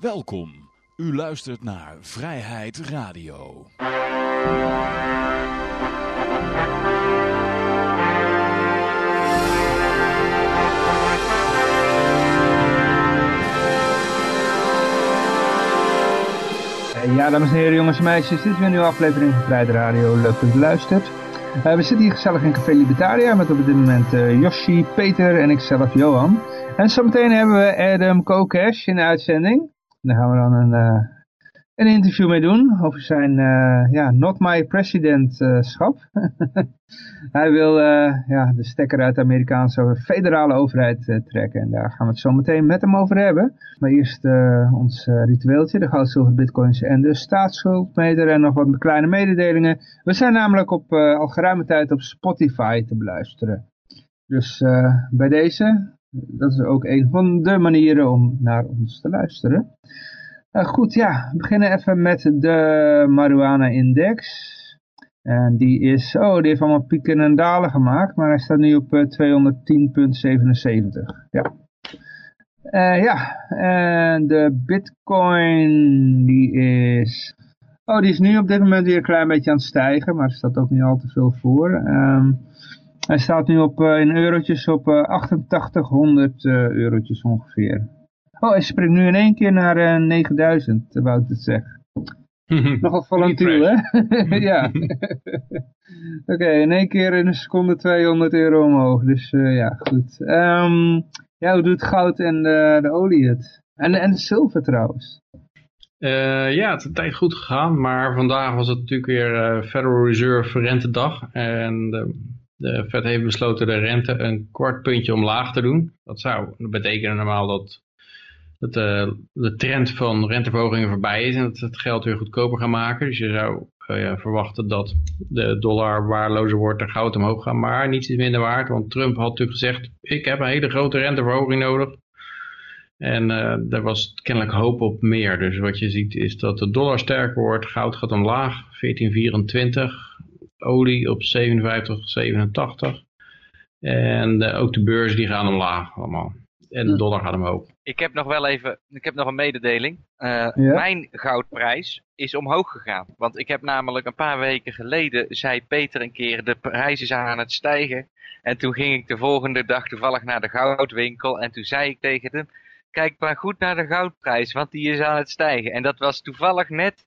Welkom. U luistert naar Vrijheid Radio. Ja, dames en heren, jongens en meisjes, dit is weer een nieuwe aflevering van Vrijheid Radio. Leuk dat u luistert. Uh, we zitten hier gezellig in Café Libertaria met op dit moment uh, Yoshi, Peter en ikzelf Johan. En zometeen hebben we Adam Kokesh in de uitzending. Daar gaan we dan een, uh, een interview mee doen over zijn ja, Not My President-schap. Hij wil ja, de stekker uit de Amerikaanse federale overheid trekken. En daar gaan we het zo meteen met hem over hebben. Maar eerst ons ritueeltje, de goud, zilver, bitcoins en de staatsschuldmeter en nog wat kleine mededelingen. We zijn namelijk op, al geruime tijd op Spotify te beluisteren. Dus bij deze, dat is ook een van de manieren om naar ons te luisteren. Uh, goed, ja, we beginnen even met de marijuana index. En die is, oh, die heeft allemaal pieken en dalen gemaakt, maar hij staat nu op uh, 210,77. Ja. Uh, ja, en de bitcoin, die is, oh, die is nu op dit moment weer een klein beetje aan het stijgen, maar er staat ook niet al te veel voor. Um, hij staat nu op, uh, in eurotjes op uh, 8800 uh, eurotjes ongeveer. Oh, hij springt nu in één keer naar uh, 9000, wou het zeggen. Nogal volatiel, hè? ja. Oké, okay, in één keer in een seconde 200 euro omhoog. Dus ja, goed. Um, ja, hoe doet goud en de, de olie het? En, en de zilver trouwens? Uh, ja, het is een tijd goed gegaan, maar vandaag was het natuurlijk weer uh, Federal Reserve rentedag. En de de Fed heeft besloten de rente een kwart puntje omlaag te doen. Dat zou betekenen normaal dat, dat de, de trend van renteverhogingen voorbij is en dat het geld weer goedkoper gaan maken. Dus je zou uh, ja, verwachten dat de dollar waardelozer wordt en goud omhoog gaat, maar niets is minder waard. Want Trump had natuurlijk gezegd, ik heb een hele grote renteverhoging nodig. En uh, daar was kennelijk hoop op meer. Dus wat je ziet is dat de dollar sterker wordt, goud gaat omlaag, 1424 olie op 57, 87. En de, ook de beurs die gaan omlaag allemaal. En de dollar gaat omhoog. Ik heb nog wel even, ik heb nog een mededeling. Uh, ja? Mijn goudprijs is omhoog gegaan. Want ik heb namelijk een paar weken geleden, zei Peter een keer, de prijs is aan het stijgen. En toen ging ik de volgende dag toevallig naar de goudwinkel. En toen zei ik tegen hem, kijk maar goed naar de goudprijs, want die is aan het stijgen. En dat was toevallig net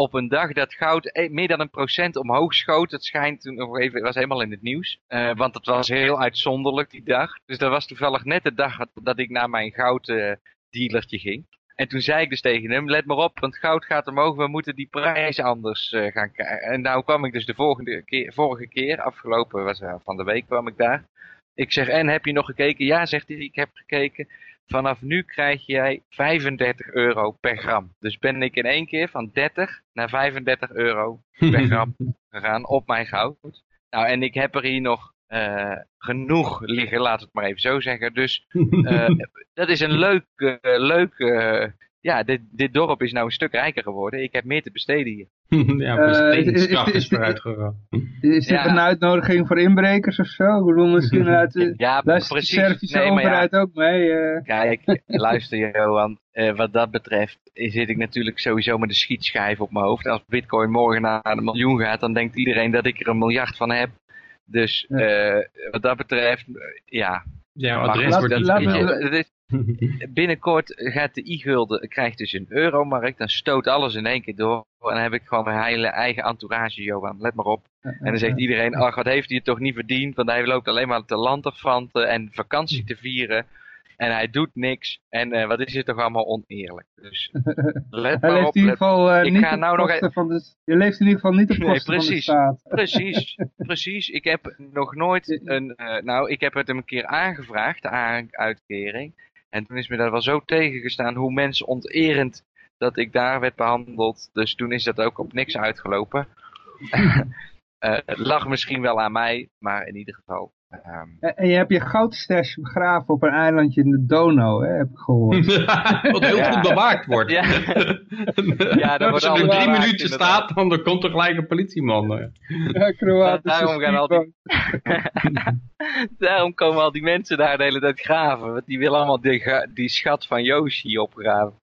op een dag dat goud meer dan een procent omhoog schoot. Het schijnt toen nog even, was helemaal in het nieuws. Uh, want het was heel uitzonderlijk die dag. Dus dat was toevallig net de dag dat ik naar mijn gouddealertje uh, ging. En toen zei ik dus tegen hem, let maar op, want goud gaat omhoog, we moeten die prijs anders gaan kijken. En nou kwam ik dus de volgende keer, vorige keer, afgelopen was van de week kwam ik daar. Ik zeg, en heb je nog gekeken? Ja, zegt hij, ik heb gekeken vanaf nu krijg jij 35 euro per gram. Dus ben ik in één keer van 30 naar 35 euro per gram gegaan op mijn goud. Nou, en ik heb er hier nog uh, genoeg liggen, laat het maar even zo zeggen. Dus uh, dat is een leuk, uh, leuk ja, dit, dit dorp is nou een stuk rijker geworden. Ik heb meer te besteden hier. ja, bestedingskracht is vooruit gegaan. Is dit ja. een uitnodiging voor inbrekers of zo? Ik bedoel, misschien uit de ja, precies. Servische nee, overheid ja. ook mee. Uh. Kijk, luister Johan. Uh, wat dat betreft zit ik natuurlijk sowieso met een schietschijf op mijn hoofd. Als bitcoin morgen naar een miljoen gaat, dan denkt iedereen dat ik er een miljard van heb. Dus uh, wat dat betreft, ja, ja, adres wordt niet Binnenkort gaat de e-gulden, krijgt dus een euromarkt, dan stoot alles in één keer door. En dan heb ik gewoon mijn hele eigen entourage, Johan, let maar op. En dan zegt iedereen, ach, wat heeft hij het toch niet verdiend, want hij loopt alleen maar te lanterfanten en vakantie te vieren. En hij doet niks. En uh, wat is het toch allemaal oneerlijk. Dus let maar op. In ieder geval, uh, ik niet ga nou nog e- van de, je leeft in ieder geval niet op kosten nee, precies, van de staat. Precies, precies. Ik heb nog nooit een... Uh, nou, ik heb het hem een keer aangevraagd, de uitkering. En toen is me daar wel zo tegengestaan hoe mensen onterend dat ik daar werd behandeld. Dus toen is dat ook op niks uitgelopen. uh, het lag misschien wel aan mij, maar in ieder geval. Um... En je hebt je goudstash begraven op een eilandje in de Donau, hè, heb ik gehoord. Wat heel ja. goed bewaakt wordt. Ja, ja dat Als je er drie minuten staat, dan komt er gelijk een politieman. Ja, Kroatische daarom, gaan al die... daarom komen al die mensen daar de hele tijd graven. Want die willen allemaal die, die schat van Yoshi opgraven.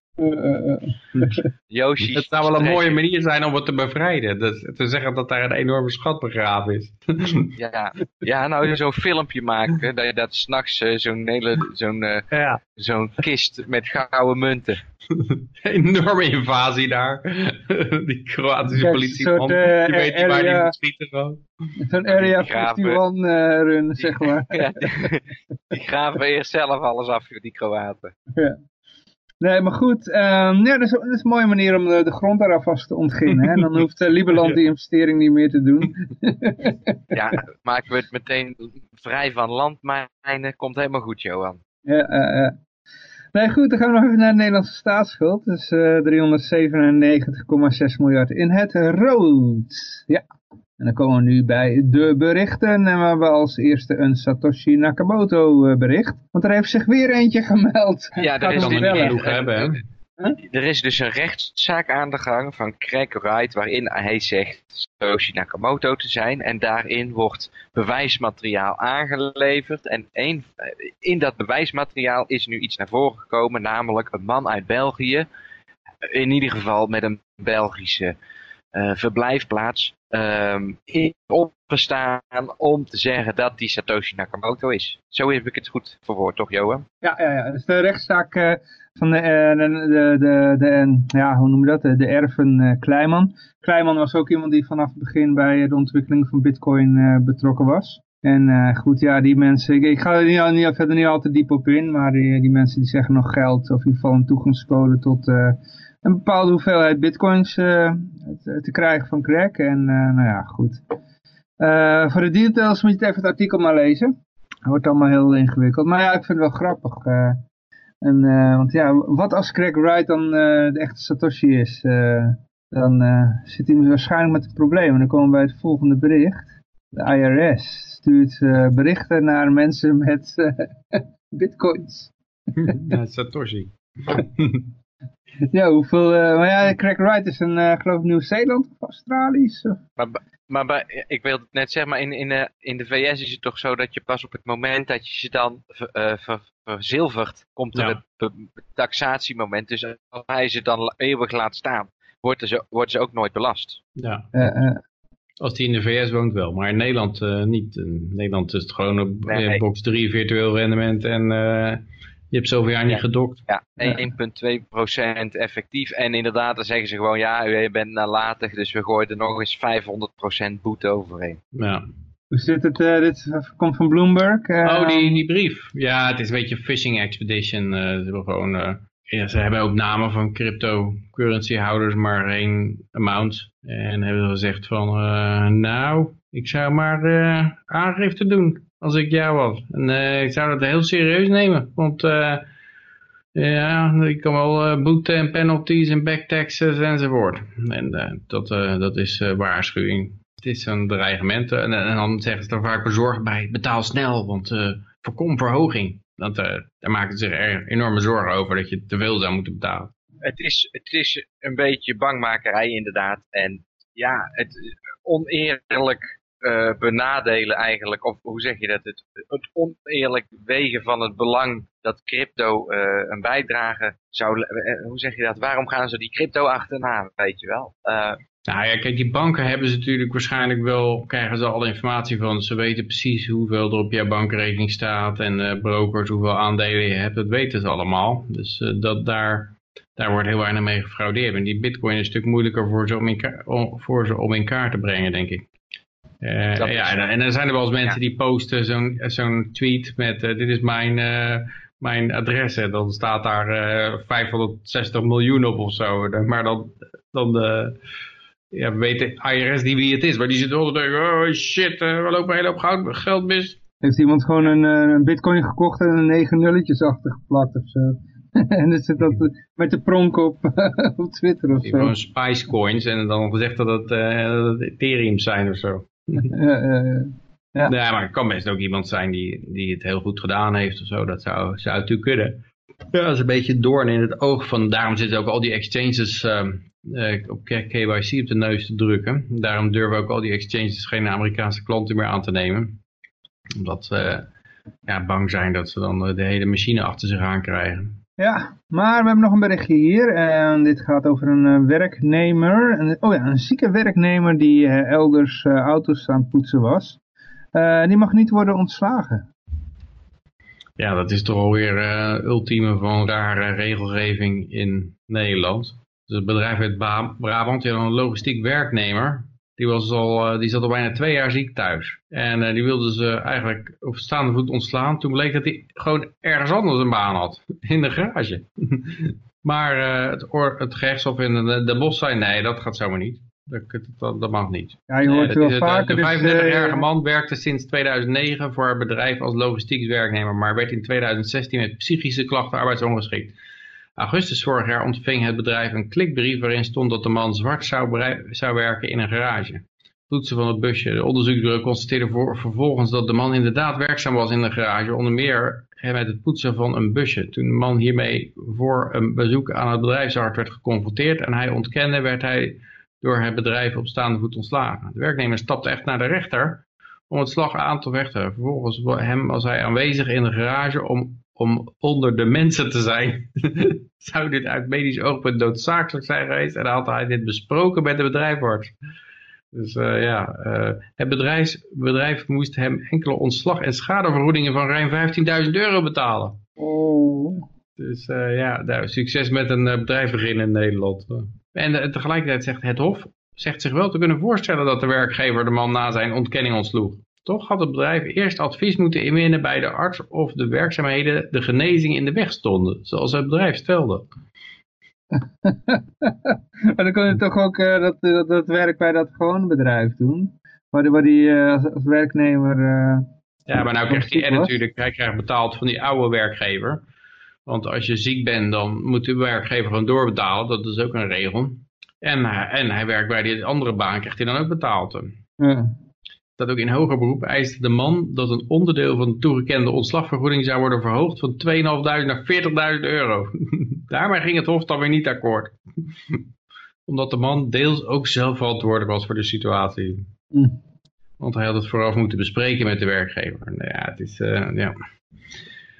Yoshi. Het zou wel een mooie manier zijn om het te bevrijden. Dus te zeggen dat daar een enorme schat begraven is. ja, ja, nou zo'n filmpje maken. Dat je dat s'nachts uh, zo'n hele zo'n uh, ja. zo'n kist met gouden munten. enorme invasie daar. die Kroatische politie. Soort, uh, die weet niet waar die moet schieten gewoon. Zo'n area 51 uh, run, zeg maar. ja, die, die graven eerst zelf alles af, die Kroaten. Ja. Nee, maar goed. Um, ja, dat is, dat is, een mooie manier om de, de grond daar alvast te ontginnen. Hè? Dan hoeft uh, Lieberland die investering niet meer te doen. ja, maken we het meteen vrij van landmijnen. Komt helemaal goed, Johan. Ja, uh, uh. Nee, goed, dan gaan we nog even naar de Nederlandse staatsschuld. Dus uh, 397,6 miljard in het rood. Ja. En dan komen we nu bij de berichten. En we hebben als eerste een Satoshi Nakamoto eh, bericht. Want er heeft zich weer eentje gemeld. Ja, er is, genoeg hebben, er is dus een rechtszaak aan de gang van Craig Wright waarin hij zegt Satoshi Nakamoto te zijn. En daarin wordt bewijsmateriaal aangeleverd. En een, in dat bewijsmateriaal is nu iets naar voren gekomen, namelijk een man uit België. In ieder geval met een Belgische uh, verblijfplaats um, opgestaan om te zeggen dat die Satoshi Nakamoto is. Zo heb ik het goed verwoord, toch Johan? Ja, ja, ja. dus de rechtszaak uh, van de, uh, de, de, de, ja, hoe noem je dat, de, de erven uh, Kleiman. Kleiman was ook iemand die vanaf het begin bij de ontwikkeling van bitcoin betrokken was. En goed, ja, die mensen, ik, ik ga er niet, niet, verder niet al te diep op in, maar die, die mensen die zeggen nog geld, of in ieder geval een toegangscode tot een bepaalde hoeveelheid bitcoins uh, te, krijgen van Greg. En uh, nou ja, goed. Voor de details moet je even het artikel maar lezen. Het wordt allemaal heel ingewikkeld. Maar ja, ik vind het wel grappig. en, want ja, wat als Greg Wright dan de echte Satoshi is? dan zit hij waarschijnlijk met een probleem. En dan komen we bij het volgende bericht. De IRS stuurt berichten naar mensen met bitcoins. Ja, Satoshi. Ja, hoeveel... Uh, maar ja, Craig Wright is een, uh, geloof ik, Nieuw-Zeeland of Australisch. Maar, maar bij, ik wilde het net zeggen, maar in, in, uh, in de VS is het toch zo dat je pas op het moment dat je ze dan ver, verzilvert, komt er ja. het taxatiemoment. Dus als hij ze dan eeuwig laat staan, worden ze, worden ze ook nooit belast. Ja. Als die in de VS woont wel, maar in Nederland niet. In Nederland is het gewoon op nee, box 3 virtueel rendement en je hebt zoveel jaar niet gedokt. Ja, 1,2% effectief. En inderdaad, dan zeggen ze gewoon, ja, u bent nalatig, dus we gooien er nog eens 500% boete overheen. Ja. Hoe zit het? Uh, dit komt van Bloomberg. Uh, oh, die, die brief. Ja, het is een beetje phishing expedition. Uh, ze, hebben gewoon, ja, ze hebben ook namen van cryptocurrency houders, maar geen amount. En hebben gezegd van, nou, ik zou maar aangifte doen als ik jou was. En uh, ik zou dat heel serieus nemen, want uh, ja, ik kan wel uh, boete en penalties en backtaxes enzovoort. En dat, dat is waarschuwing. Het is een dreigement en, en, dan zeggen ze er vaak bezorgd bij, betaal snel, want voorkom verhoging. Want daar maken ze zich er enorme zorgen over dat je te veel zou moeten betalen. Het is, het is een beetje bangmakerij inderdaad. En ja, het oneerlijk uh, benadelen eigenlijk, of hoe zeg je dat, het, het oneerlijk wegen van het belang dat crypto uh, een bijdrage zou, uh, hoe zeg je dat, waarom gaan ze die crypto achterna, weet je wel. nou ja, kijk, die banken hebben ze natuurlijk waarschijnlijk wel, krijgen ze alle informatie van, ze weten precies hoeveel er op jouw bankrekening staat en brokers, hoeveel aandelen je hebt, dat weten ze allemaal. Dus dat daar, daar wordt heel weinig mee gefraudeerd. En die bitcoin is een stuk moeilijker voor om in, voor ze om in kaart te brengen, denk ik. Uh, ja, en, en, dan zijn er wel eens mensen die posten zo'n zo'n tweet met uh, dit is mijn, uh, mijn adres. En dan staat daar 560 miljoen op of zo. Maar dan, dan ja, weet de IRS niet wie het is. Maar die zit wel te denken, oh shit, we lopen een hele hoop goud, geld mis. Heeft iemand gewoon een, een bitcoin gekocht en een negen nulletjes achtergeplakt of zo? en dan zit dat met de pronk op, op Twitter of zo. Gewoon spice coins en dan gezegd dat het, dat het Ethereum zijn of zo ja. Nee, maar het kan best ook iemand zijn die, die het heel goed gedaan heeft of zo. Dat zou, zou natuurlijk kunnen. Ja, dat is een beetje doorn in het oog van. Daarom zitten ook al die exchanges uh, op KYC op de neus te drukken. Daarom durven ook al die exchanges geen Amerikaanse klanten meer aan te nemen. Omdat ze ja, bang zijn dat ze dan de hele machine achter zich aan krijgen. Ja, maar we hebben nog een berichtje hier. En dit gaat over een werknemer. Een, oh ja, een zieke werknemer die elders auto's aan het poetsen was. die mag niet worden ontslagen. Ja, dat is toch alweer ultieme van rare regelgeving in Nederland. Dus het bedrijf uit Brabant, die een logistiek werknemer. Die, was al, uh, die zat al bijna twee jaar ziek thuis. En uh, die wilde ze eigenlijk op staande voet ontslaan. Toen bleek dat hij gewoon ergens anders een baan had. In de garage. maar het, het gerechtshof in de, de bos zei nee, dat gaat zomaar niet. Dat, dat, mag niet. Ja, je hoort wel vaker. De 35-jarige dus, man werkte sinds 2009 voor het bedrijf als logistiek werknemer, maar werd in 2016 met psychische klachten arbeidsongeschikt. Augustus vorig jaar ontving het bedrijf een klikbrief waarin stond dat de man zwart zou, zou werken in een garage. Toetsen van het busje. De onderzoeksbureau constateerde vervolgens dat de man inderdaad werkzaam was in de garage, onder meer met het poetsen van een busje. Toen de man hiermee voor een bezoek aan het bedrijfsarts werd geconfronteerd en hij ontkende, werd hij door het bedrijf op staande voet ontslagen. De werknemer stapte echt naar de rechter om het slag aan te vechten. Vervolgens hem was hij aanwezig in de garage om, om onder de mensen te zijn. Zou dit uit medisch oogpunt noodzakelijk zijn geweest en dan had hij dit besproken met de bedrijfarts. Dus uh, ja, uh, het bedrijf, bedrijf moest hem enkele ontslag- en schadevergoedingen van ruim 15.000 euro betalen. Oh. Dus uh, ja, nou, succes met een bedrijf beginnen in Nederland. En eh, tegelijkertijd zegt het Hof zegt zich wel te kunnen voorstellen dat de werkgever de man na zijn ontkenning ontsloeg. Toch had het bedrijf eerst advies moeten inwinnen bij de arts of de werkzaamheden de genezing in de weg stonden, zoals het bedrijf stelde. maar dan kon je toch ook uh, dat, dat, dat, werk bij dat gewone bedrijf doen, waar, waar die uh, als, als, werknemer... Uh, ja, maar nou krijgt hij natuurlijk, hij krijgt betaald van die oude werkgever. Want als je ziek bent, dan moet de werkgever gewoon doorbetalen. Dat is ook een regel. En, en hij werkt bij die andere baan, krijgt hij dan ook betaald. Ja. Dat ook in hoger beroep eiste de man dat een onderdeel van de toegekende ontslagvergoeding zou worden verhoogd van 2.500 naar 40.000 euro. Daarmee ging het Hof dan weer niet akkoord. Omdat de man deels ook zelf verantwoordelijk was voor de situatie. Mm. Want hij had het vooraf moeten bespreken met de werkgever. Nou ja, het is, uh, ja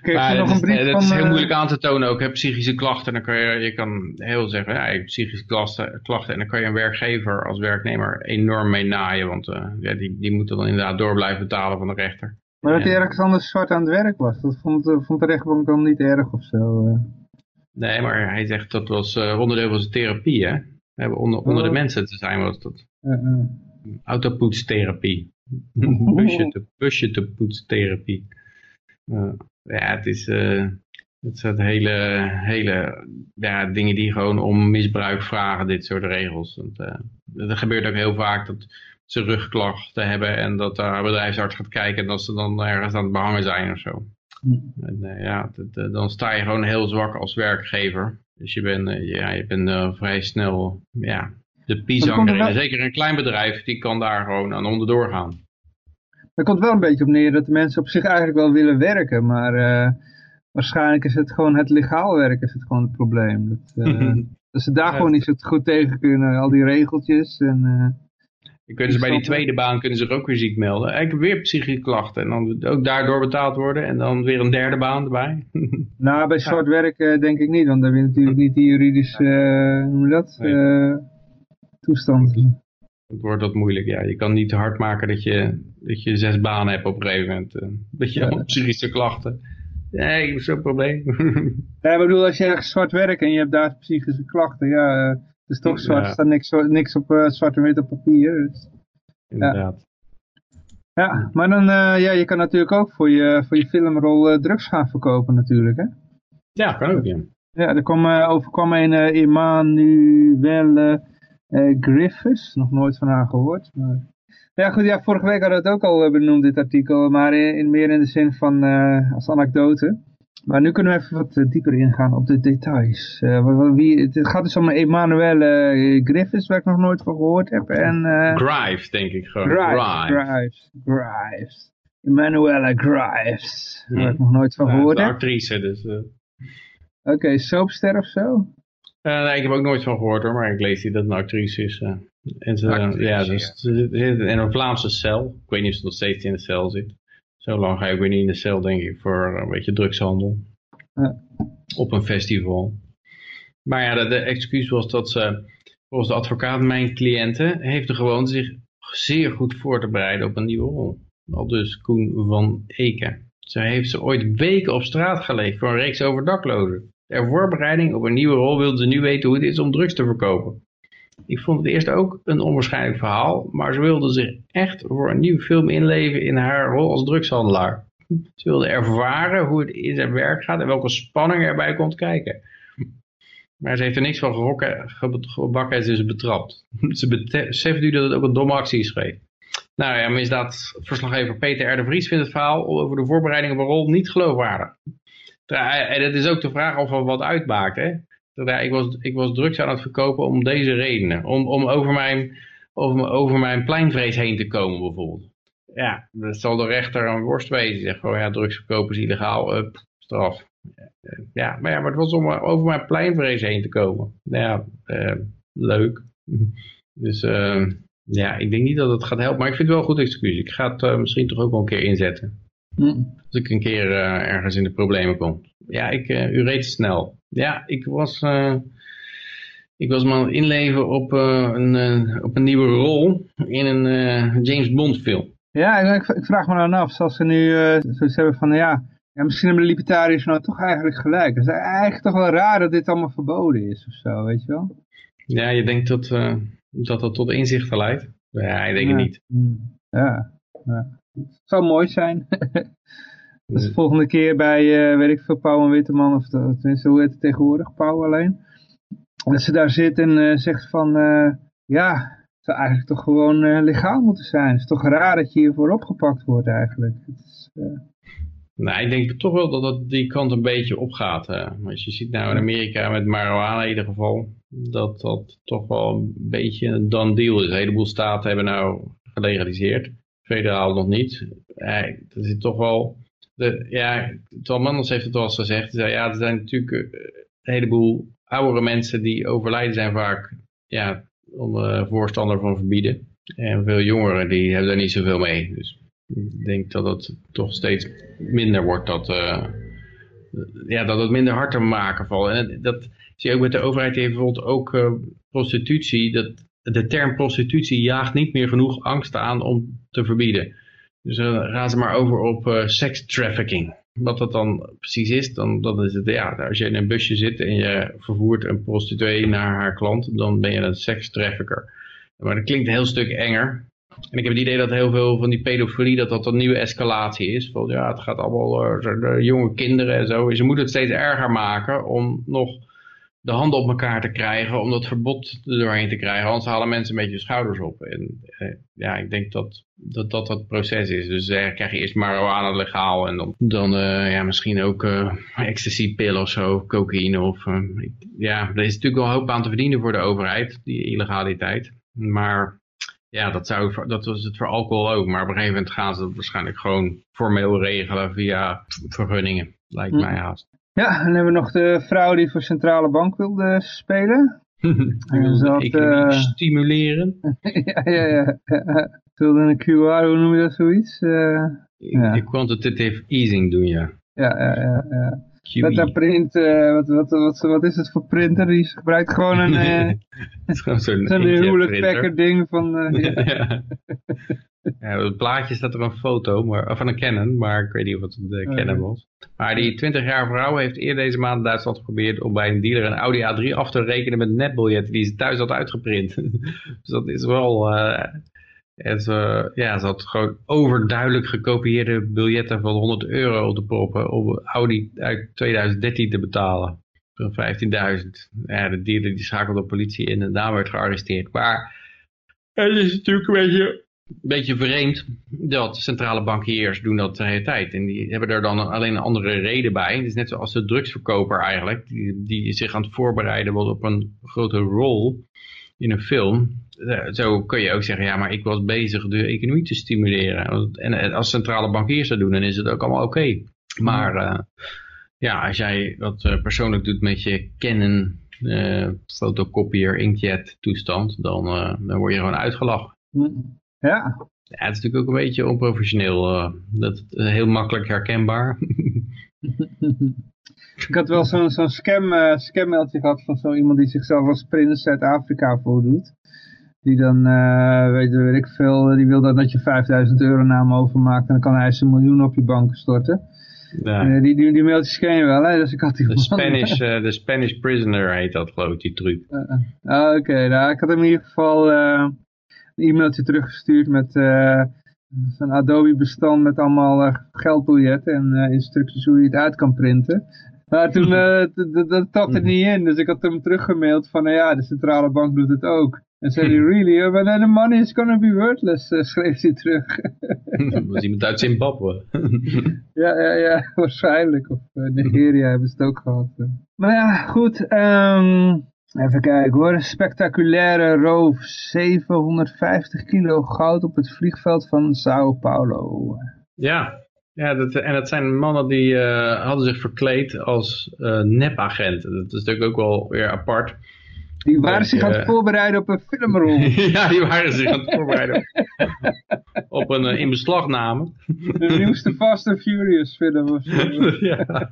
maar nog een brief het is heel eh, moeilijk aan te tonen ook. Heb psychische klachten. Dan kan je, je kan heel zeggen, ja, psychische klachten, klachten. En dan kan je een werkgever als werknemer enorm mee naaien. Want uh, ja, die, die moeten dan inderdaad door blijven betalen van de rechter. Maar dat hij ergens anders zwart aan het werk was. Dat vond, eh, vond de rechtbank dan niet erg of zo. Nee, maar hij zegt dat was onderdeel van zijn therapie. Hè? Onder, onder de oh. mensen te zijn was dat. Autopoetstherapie. busje, te, busje te poetstherapie. Ja, het is... Uh, het zijn hele, hele ja, dingen die gewoon om misbruik vragen, dit soort regels. Want, uh, gebeurt ook heel vaak dat ze rugklachten hebben en dat de bedrijfsarts gaat kijken en dat ze dan ergens aan het behangen zijn of zo. En, uh, ja, dan sta je gewoon heel zwak als werkgever. Dus je bent, ja, je bent vrij snel ja, de pisang. Zeker een klein bedrijf, die kan daar gewoon aan onderdoor gaan. Er komt wel een beetje op neer dat de mensen op zich eigenlijk wel willen werken, maar uh, waarschijnlijk is het gewoon het legaal werken is het gewoon het probleem. Dat, uh, dat ze daar gewoon niet zo goed tegen kunnen, al die regeltjes. En, uh, kunnen ze bij die tweede baan kunnen ze ook weer ziek melden. Ik heb weer psychische klachten en dan ook daardoor betaald worden en dan weer een derde baan erbij. nou, bij zwart werk denk ik niet, want dan heb je natuurlijk niet die juridische, hoe je dat, toestand wordt wat moeilijk. Ja, je kan niet te hard maken dat je, dat je zes banen hebt op een gegeven moment. Uh, dat je ja. psychische klachten. Nee, ik heb zo'n probleem. ja, ik bedoel, als je ergens zwart werkt en je hebt daar psychische klachten, ja, het is toch zwart. Er staat niks, niks op uh, zwart en wit op papier. Dus, Inderdaad. Ja. ja. maar dan, uh, ja, je kan natuurlijk ook voor je, voor je filmrol drugs gaan verkopen natuurlijk, hè? Ja, kan ook, ja. Ja, er kwam, overkwam een Emmanuel uh, Griffiths, nog nooit van haar gehoord. Maar... Ja goed, ja, vorige week hadden we het ook al eh, benoemd dit artikel, maar in, meer in de zin van uh, als anekdote. Maar nu kunnen we even wat dieper ingaan op de details. Uh, wie, het gaat dus om Emmanuel Griffiths, waar ik nog nooit van gehoord heb. En, Grives, denk ik gewoon. Grives, Grives, Grives. Emanuela Grives, waar ik nog nooit van gehoord heb. actrice, dus... Oké, okay, soapster of zo? Uh, nee, ik heb ook nooit van gehoord hoor, maar ik lees hier dat een actrice is. Uh, en ze, actrice, ja, ze zit in een Vlaamse cel. Ik weet niet of ze nog steeds in de cel zit. Zo lang ga ik weer niet in de cel, denk ik, voor een beetje drugshandel. op een festival. Maar ja, de, de excuus was dat ze, volgens de advocaat, mijn cliënten, heeft er gewoon zich zeer goed voor te bereiden op een nieuwe rol. Al dus Koen van Eken. Zij heeft ze ooit weken op straat geleefd voor een reeks over daklozen. Voorbereiding op een nieuwe rol wilde ze nu weten hoe het is om drugs te verkopen. Ik vond het eerst ook een onwaarschijnlijk verhaal, maar ze wilde zich echt voor een nieuwe film inleven in haar rol als drugshandelaar. Ze wilde ervaren hoe het in zijn werk gaat en welke spanning erbij komt kijken. Maar ze heeft er niks van gebakken en ze is betrapt. Ze beseft nu dat het ook een domme actie is geweest. Nou ja, misdaadverslaggever Peter R. de Vries vindt het verhaal over de voorbereiding op een rol niet geloofwaardig. En het is ook de vraag of er wat uitmaakt. Hè? Ik, was, ik was drugs aan het verkopen om deze redenen. Om, om over, mijn, over, mijn pleinvrees heen te komen bijvoorbeeld. Ja, dan zal de rechter een worst wezen. Die gewoon, ja, drugs verkopen is illegaal, up, straf. Ja, maar ja, maar het was om over mijn pleinvrees heen te komen. Ja, uh, leuk. Dus ja, ik denk niet dat het gaat helpen. Maar ik vind het wel een goed excuus. Ik ga het misschien toch ook wel een keer inzetten. Mm. Als ik een keer ergens in de problemen kom. Ja, ik, u reed snel. Ja, ik was, ik was me aan het inleven op, een, op een nieuwe rol in een James Bond film. Ja, ik, ik, vraag me dan af, zoals ze nu zoiets hebben van, ja, ja, misschien hebben de libertariërs nou toch eigenlijk gelijk. Het is eigenlijk toch wel raar dat dit allemaal verboden is of zo, weet je wel? Ja, je denkt dat uh, dat, dat tot inzichten leidt? Ja, ik denk het niet. Hmm. Ja, ja. Het zou mooi zijn. dus de volgende keer bij, uh, weet ik veel, Pauw en Witteman, of tenminste, hoe heet het tegenwoordig, Pauw alleen. Dat ze daar zit en uh, zegt van, ja, het zou eigenlijk toch gewoon legaal moeten zijn. Het is toch raar dat je hiervoor opgepakt wordt eigenlijk. Het is, nou, ik denk toch wel dat dat die kant een beetje opgaat. Hè. Als je ziet nou in Amerika met marijuana in ieder geval, dat dat toch wel een beetje een done deal is. Een heleboel staten hebben nou gelegaliseerd, federaal nog niet. Ja, dat is toch wel... De, ja, Tom heeft het al eens gezegd. Ja, er zijn natuurlijk eh, een heleboel oudere mensen die overlijden zijn vaak ja, onder voorstander van verbieden. En veel jongeren die hebben daar niet zoveel mee. Dus ik denk dat het toch steeds minder wordt dat, uh, ja, dat het minder hard te maken valt. En dat zie je ook met de overheid, die heeft bijvoorbeeld ook prostitutie. Dat, de term prostitutie jaagt niet meer genoeg angst aan om te verbieden. Dus uh, gaan ze maar over op uh, sex trafficking. Wat dat dan precies is, dan, dan is het, ja, als je in een busje zit en je vervoert een prostituee naar haar klant, dan ben je een sex trafficker. Maar dat klinkt een heel stuk enger. En ik heb het idee dat heel veel van die pedofilie, dat dat een nieuwe escalatie is. Van, ja, het gaat allemaal de jonge kinderen en zo. Ze moeten het steeds erger maken om nog de handen op elkaar te krijgen, om dat verbod er doorheen te krijgen. Anders halen mensen een beetje schouders op. En eh, ja, ik denk dat dat, dat dat proces is. Dus eh, krijg je eerst marijuana legaal en dan, dan uh, ja, misschien ook uh, ecstasy-pillen of zo, cocaïne. Of, ja, er is natuurlijk wel een hoop aan te verdienen voor de overheid, die illegaliteit. Maar ja, dat, zou, dat was het voor alcohol ook. Maar op een gegeven moment gaan ze dat waarschijnlijk gewoon formeel regelen via vergunningen. Lijkt hm. mij haast. Ja, en dan hebben we nog de vrouw die voor centrale bank wilde spelen. en dat, uh... stimuleren. ja, ja, ja. Ze wilde een QR, hoe noem je dat zoiets? Uh, ja. Quantitative easing doen, ja. Ja, ja, ja. ja. Met een print, uh, wat, wat, wat, wat, is het voor printer? Die gebruikt gewoon een... Uh, zo'n zo huwelijk packer ding van... Uh, ja. ja. op het plaatje staat er een foto maar, van een Canon, maar ik weet niet of het de oh, Canon was. Maar die 20-jarige vrouw heeft eerder deze maand in Duitsland geprobeerd om bij een dealer een Audi A3 af te rekenen met netbiljetten die ze thuis had uitgeprint. dus dat is wel... Ze, ja, ze had gewoon overduidelijk gekopieerde biljetten van 100 euro te proppen om Audi uit 2013 te betalen. Van 15.000. Ja, de dealer die schakelde de politie in en daar werd gearresteerd. Maar het is natuurlijk een beetje, beetje vreemd dat centrale bankiers doen dat de hele tijd. En die hebben er dan alleen een andere reden bij. Het is net zoals de drugsverkoper eigenlijk, die, die zich aan het voorbereiden wordt op een grote rol in een film. Eh, zo kun je ook zeggen, ja, maar ik was bezig de economie te stimuleren. En als centrale bankiers dat doen, dan is het ook allemaal oké. Maar uh, ja, als jij wat uh, persoonlijk doet met je Canon uh, fotocopier inkjet toestand, dan, dan word je gewoon uitgelachen. Ja. Ja, het is natuurlijk ook een beetje onprofessioneel. dat heel makkelijk herkenbaar. Ik had wel zo'n zo'n scam, uh, scammailtje gehad van zo iemand die zichzelf als prins uit Afrika voordoet. Die dan, weet, weet ik veel, die wil dat, dat je 5000 euro naam overmaakt en dan kan hij zijn miljoen op je bank storten. Ja. Die, die, die mailtjes ken je wel, hè? Dus ik had die de, Spanish, de Spanish Prisoner heet dat, geloof ik, die truc. Uh, Oké, nou, ik had hem in ieder geval een e-mailtje teruggestuurd met een Adobe-bestand met allemaal geldbiljetten en instructies hoe je het uit kan printen. Maar toen, dat trok er niet in, dus ik had hem teruggemaild van, nou ja, de centrale bank doet het ook. En zei hij, really? Uh, but then the money is gonna be worthless, schreef hij terug. dat was iemand uit Zimbabwe. ja, ja, ja, waarschijnlijk. Of Nigeria hebben ze het ook gehad. Maar ja, goed. Um, even kijken hoor. Spectaculaire roof. 750 kilo goud op het vliegveld van Sao Paulo. Ja, ja dat, en dat zijn mannen die uh, hadden zich verkleed als uh, nepagenten. Dat is natuurlijk ook wel weer apart. Die waren zich aan het voorbereiden op een filmrol. ja, die waren zich aan het voorbereiden op een uh, inbeslagname. De nieuwste Fast and Furious film. ja,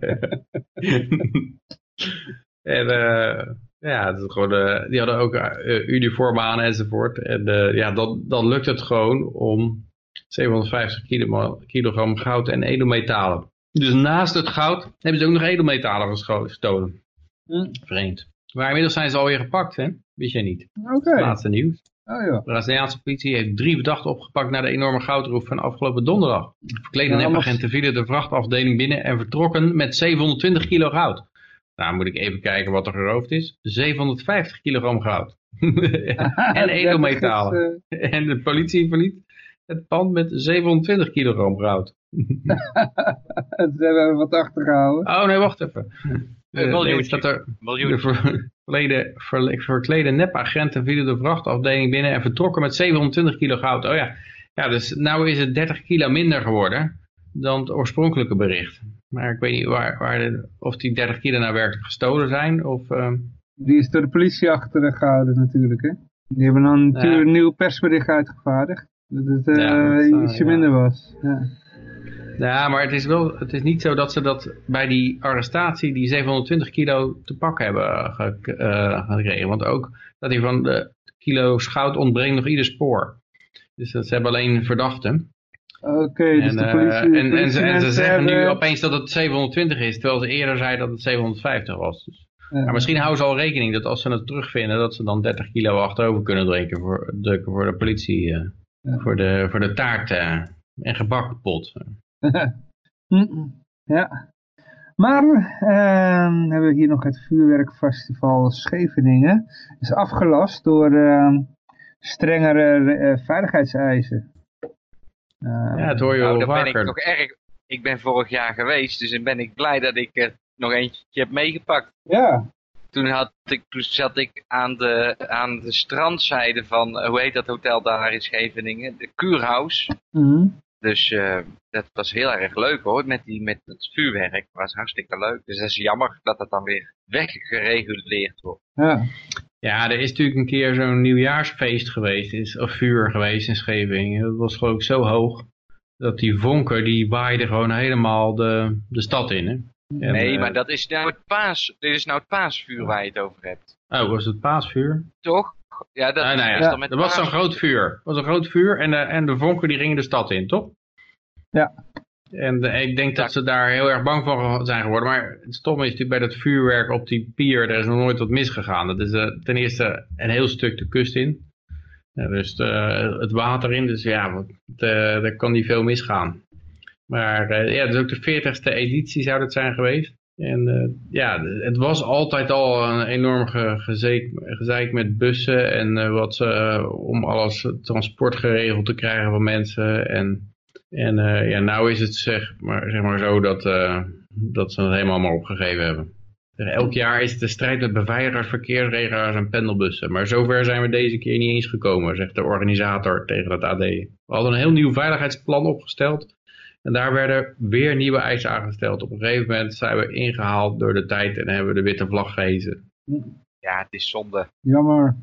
En uh, ja, het is gewoon, uh, die hadden ook uh, uniform aan enzovoort. En ja, dan, dan lukt het gewoon om 750 kilo, kilogram goud en edelmetalen. Dus naast het goud hebben ze ook nog edelmetalen gestolen. Hm. Vreemd. Maar inmiddels zijn ze alweer gepakt, hè? Wist jij niet. Oké. Laatste nieuws. Oh, ja. De Braziliaanse politie heeft drie verdachten opgepakt na de enorme goudroef van afgelopen donderdag. Verklede ja, nepagenten vielen de vrachtafdeling binnen en vertrokken met 720 kilo goud. Nou moet ik even kijken wat er geroofd is. 750 kilogram goud. en edelmetalen. Uh... En de politie verliet het pand met 720 kilogram goud. Ze hebben wat achtergehouden. Oh nee, wacht even. Uh, miljoen. Dat er verleden, verklede nepagenten vielen de vrachtafdeling binnen en vertrokken met 720 kilo goud. Oh ja, ja dus nou is het 30 kilo minder geworden dan het oorspronkelijke bericht. Maar ik weet niet waar, waar of die 30 kilo nou werkelijk gestolen zijn. Of, uh... Die is door de politie achtergehouden natuurlijk. Hè? Die hebben dan natuurlijk een nieuw persbericht uitgevaardigd. Dat het uh, ja, dat, ietsje minder was. Ja. Ja, maar het is, wel, het is niet zo dat ze dat bij die arrestatie die 720 kilo te pakken hebben uh, gekregen. Want ook dat hij van de kilo goud ontbrengt nog ieder spoor. Dus dat, ze hebben alleen verdachten. Oké, dus de politie, uh, en, en, ze, en, ze, zeggen nu opeens dat het 720 is, terwijl ze eerder zeiden dat het 750 was. Dus. Maar misschien houden ze al rekening dat als ze het terugvinden, dat ze dan 30 kilo achterover kunnen drukken voor, drukken voor de politie, uh, ja. voor, de, voor de taart uh, en gebakpot. ja. Maar uh, hebben we hier nog het vuurwerkfestival Scheveningen. is afgelast door uh, strengere veiligheidseisen. Ja, het hoor je nou, wel vaker. Ben ik, nog erg, ik ben vorig jaar geweest, dus dan ben ik blij dat ik er nog eentje heb meegepakt. Ja. Toen, had ik, toen zat ik aan de, aan de strandzijde van, hoe heet dat hotel daar in Scheveningen? De Kuurhaus. Mm dus uh, dat was heel erg leuk hoor, met, die, met het vuurwerk. Dat was hartstikke leuk. Dus dat is jammer dat dat dan weer weggereguleerd wordt. Ja. Ja, er is natuurlijk een keer zo'n nieuwjaarsfeest geweest, is, of vuur geweest in Scheveningen. Dat was geloof ik zo hoog, dat die vonken, die waaiden gewoon helemaal de, de stad in. Hè? En, nee, uh, maar dat is nou het paas, dit is nou het paasvuur waar je het over hebt. Oh, was het paasvuur? Toch? Ja, dat, nee, nee, ja. dat was zo'n groot vuur. Het was een groot vuur en de, en de vonken die gingen de stad in, toch? Ja. En de, ik denk dat ze daar heel erg bang van zijn geworden. Maar het stomme is natuurlijk bij dat vuurwerk op die pier, er is nog nooit wat misgegaan. Dat is uh, ten eerste een heel stuk de kust in. Ja, dus uh, het water in, dus ja, wat, uh, er kan niet veel misgaan. Maar ja, dus ook de 40ste editie zou dat zijn geweest. En ja, het was altijd al een enorm gezeik, gezeik met bussen en wat uh, om alles transport geregeld te krijgen van mensen. En, en ja, nou is het zeg maar, zeg maar zo dat, dat ze het helemaal maar opgegeven hebben. Elk jaar is het de strijd met beveiligers, verkeersregelaars en pendelbussen. Maar zover zijn we deze keer niet eens gekomen, zegt de organisator tegen het AD. We hadden een heel nieuw veiligheidsplan opgesteld en daar werden weer nieuwe eisen aangesteld. Op een gegeven moment zijn we ingehaald door de tijd en hebben we de witte vlag gehezen. Ja, het is zonde. Jammer.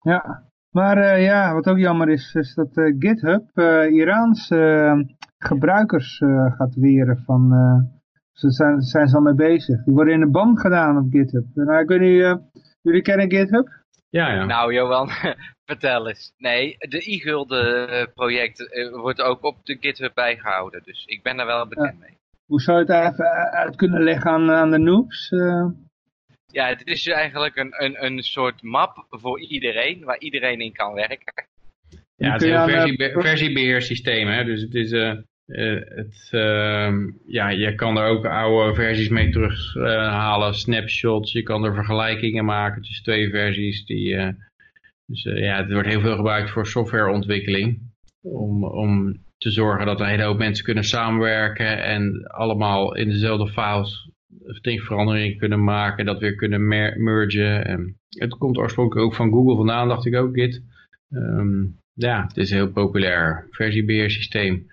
Ja, maar uh, ja, wat ook jammer is, is dat uh, GitHub uh, Iraanse gebruikers gaat weren van Ze zijn, zijn ze al mee bezig. Die worden in de band gedaan op GitHub. Nou, ik weet niet, jullie kennen GitHub? Ja, ja. Nou, Johan, vertel eens. Nee, de e-gulden project wordt ook op de GitHub bijgehouden. Dus ik ben daar wel bekend mee. Hoe zou je het even uit kunnen leggen aan, aan de noobs? Ja, het is eigenlijk een, een, een soort map voor iedereen, waar iedereen in kan werken. Ja, het is een versie, versiebeheersysteem. Hè? Dus het is, uh, het, uh, ja, je kan er ook oude versies mee terughalen, snapshots. Je kan er vergelijkingen maken tussen twee versies. Die, uh, dus ja, het wordt heel veel gebruikt voor softwareontwikkeling. Om, om te zorgen dat een hele hoop mensen kunnen samenwerken en allemaal in dezelfde files veranderingen kunnen maken, dat weer kunnen mergen. En het komt oorspronkelijk ook van Google vandaan, dacht ik ook, Git. Um, ja, het is een heel populair versiebeheersysteem.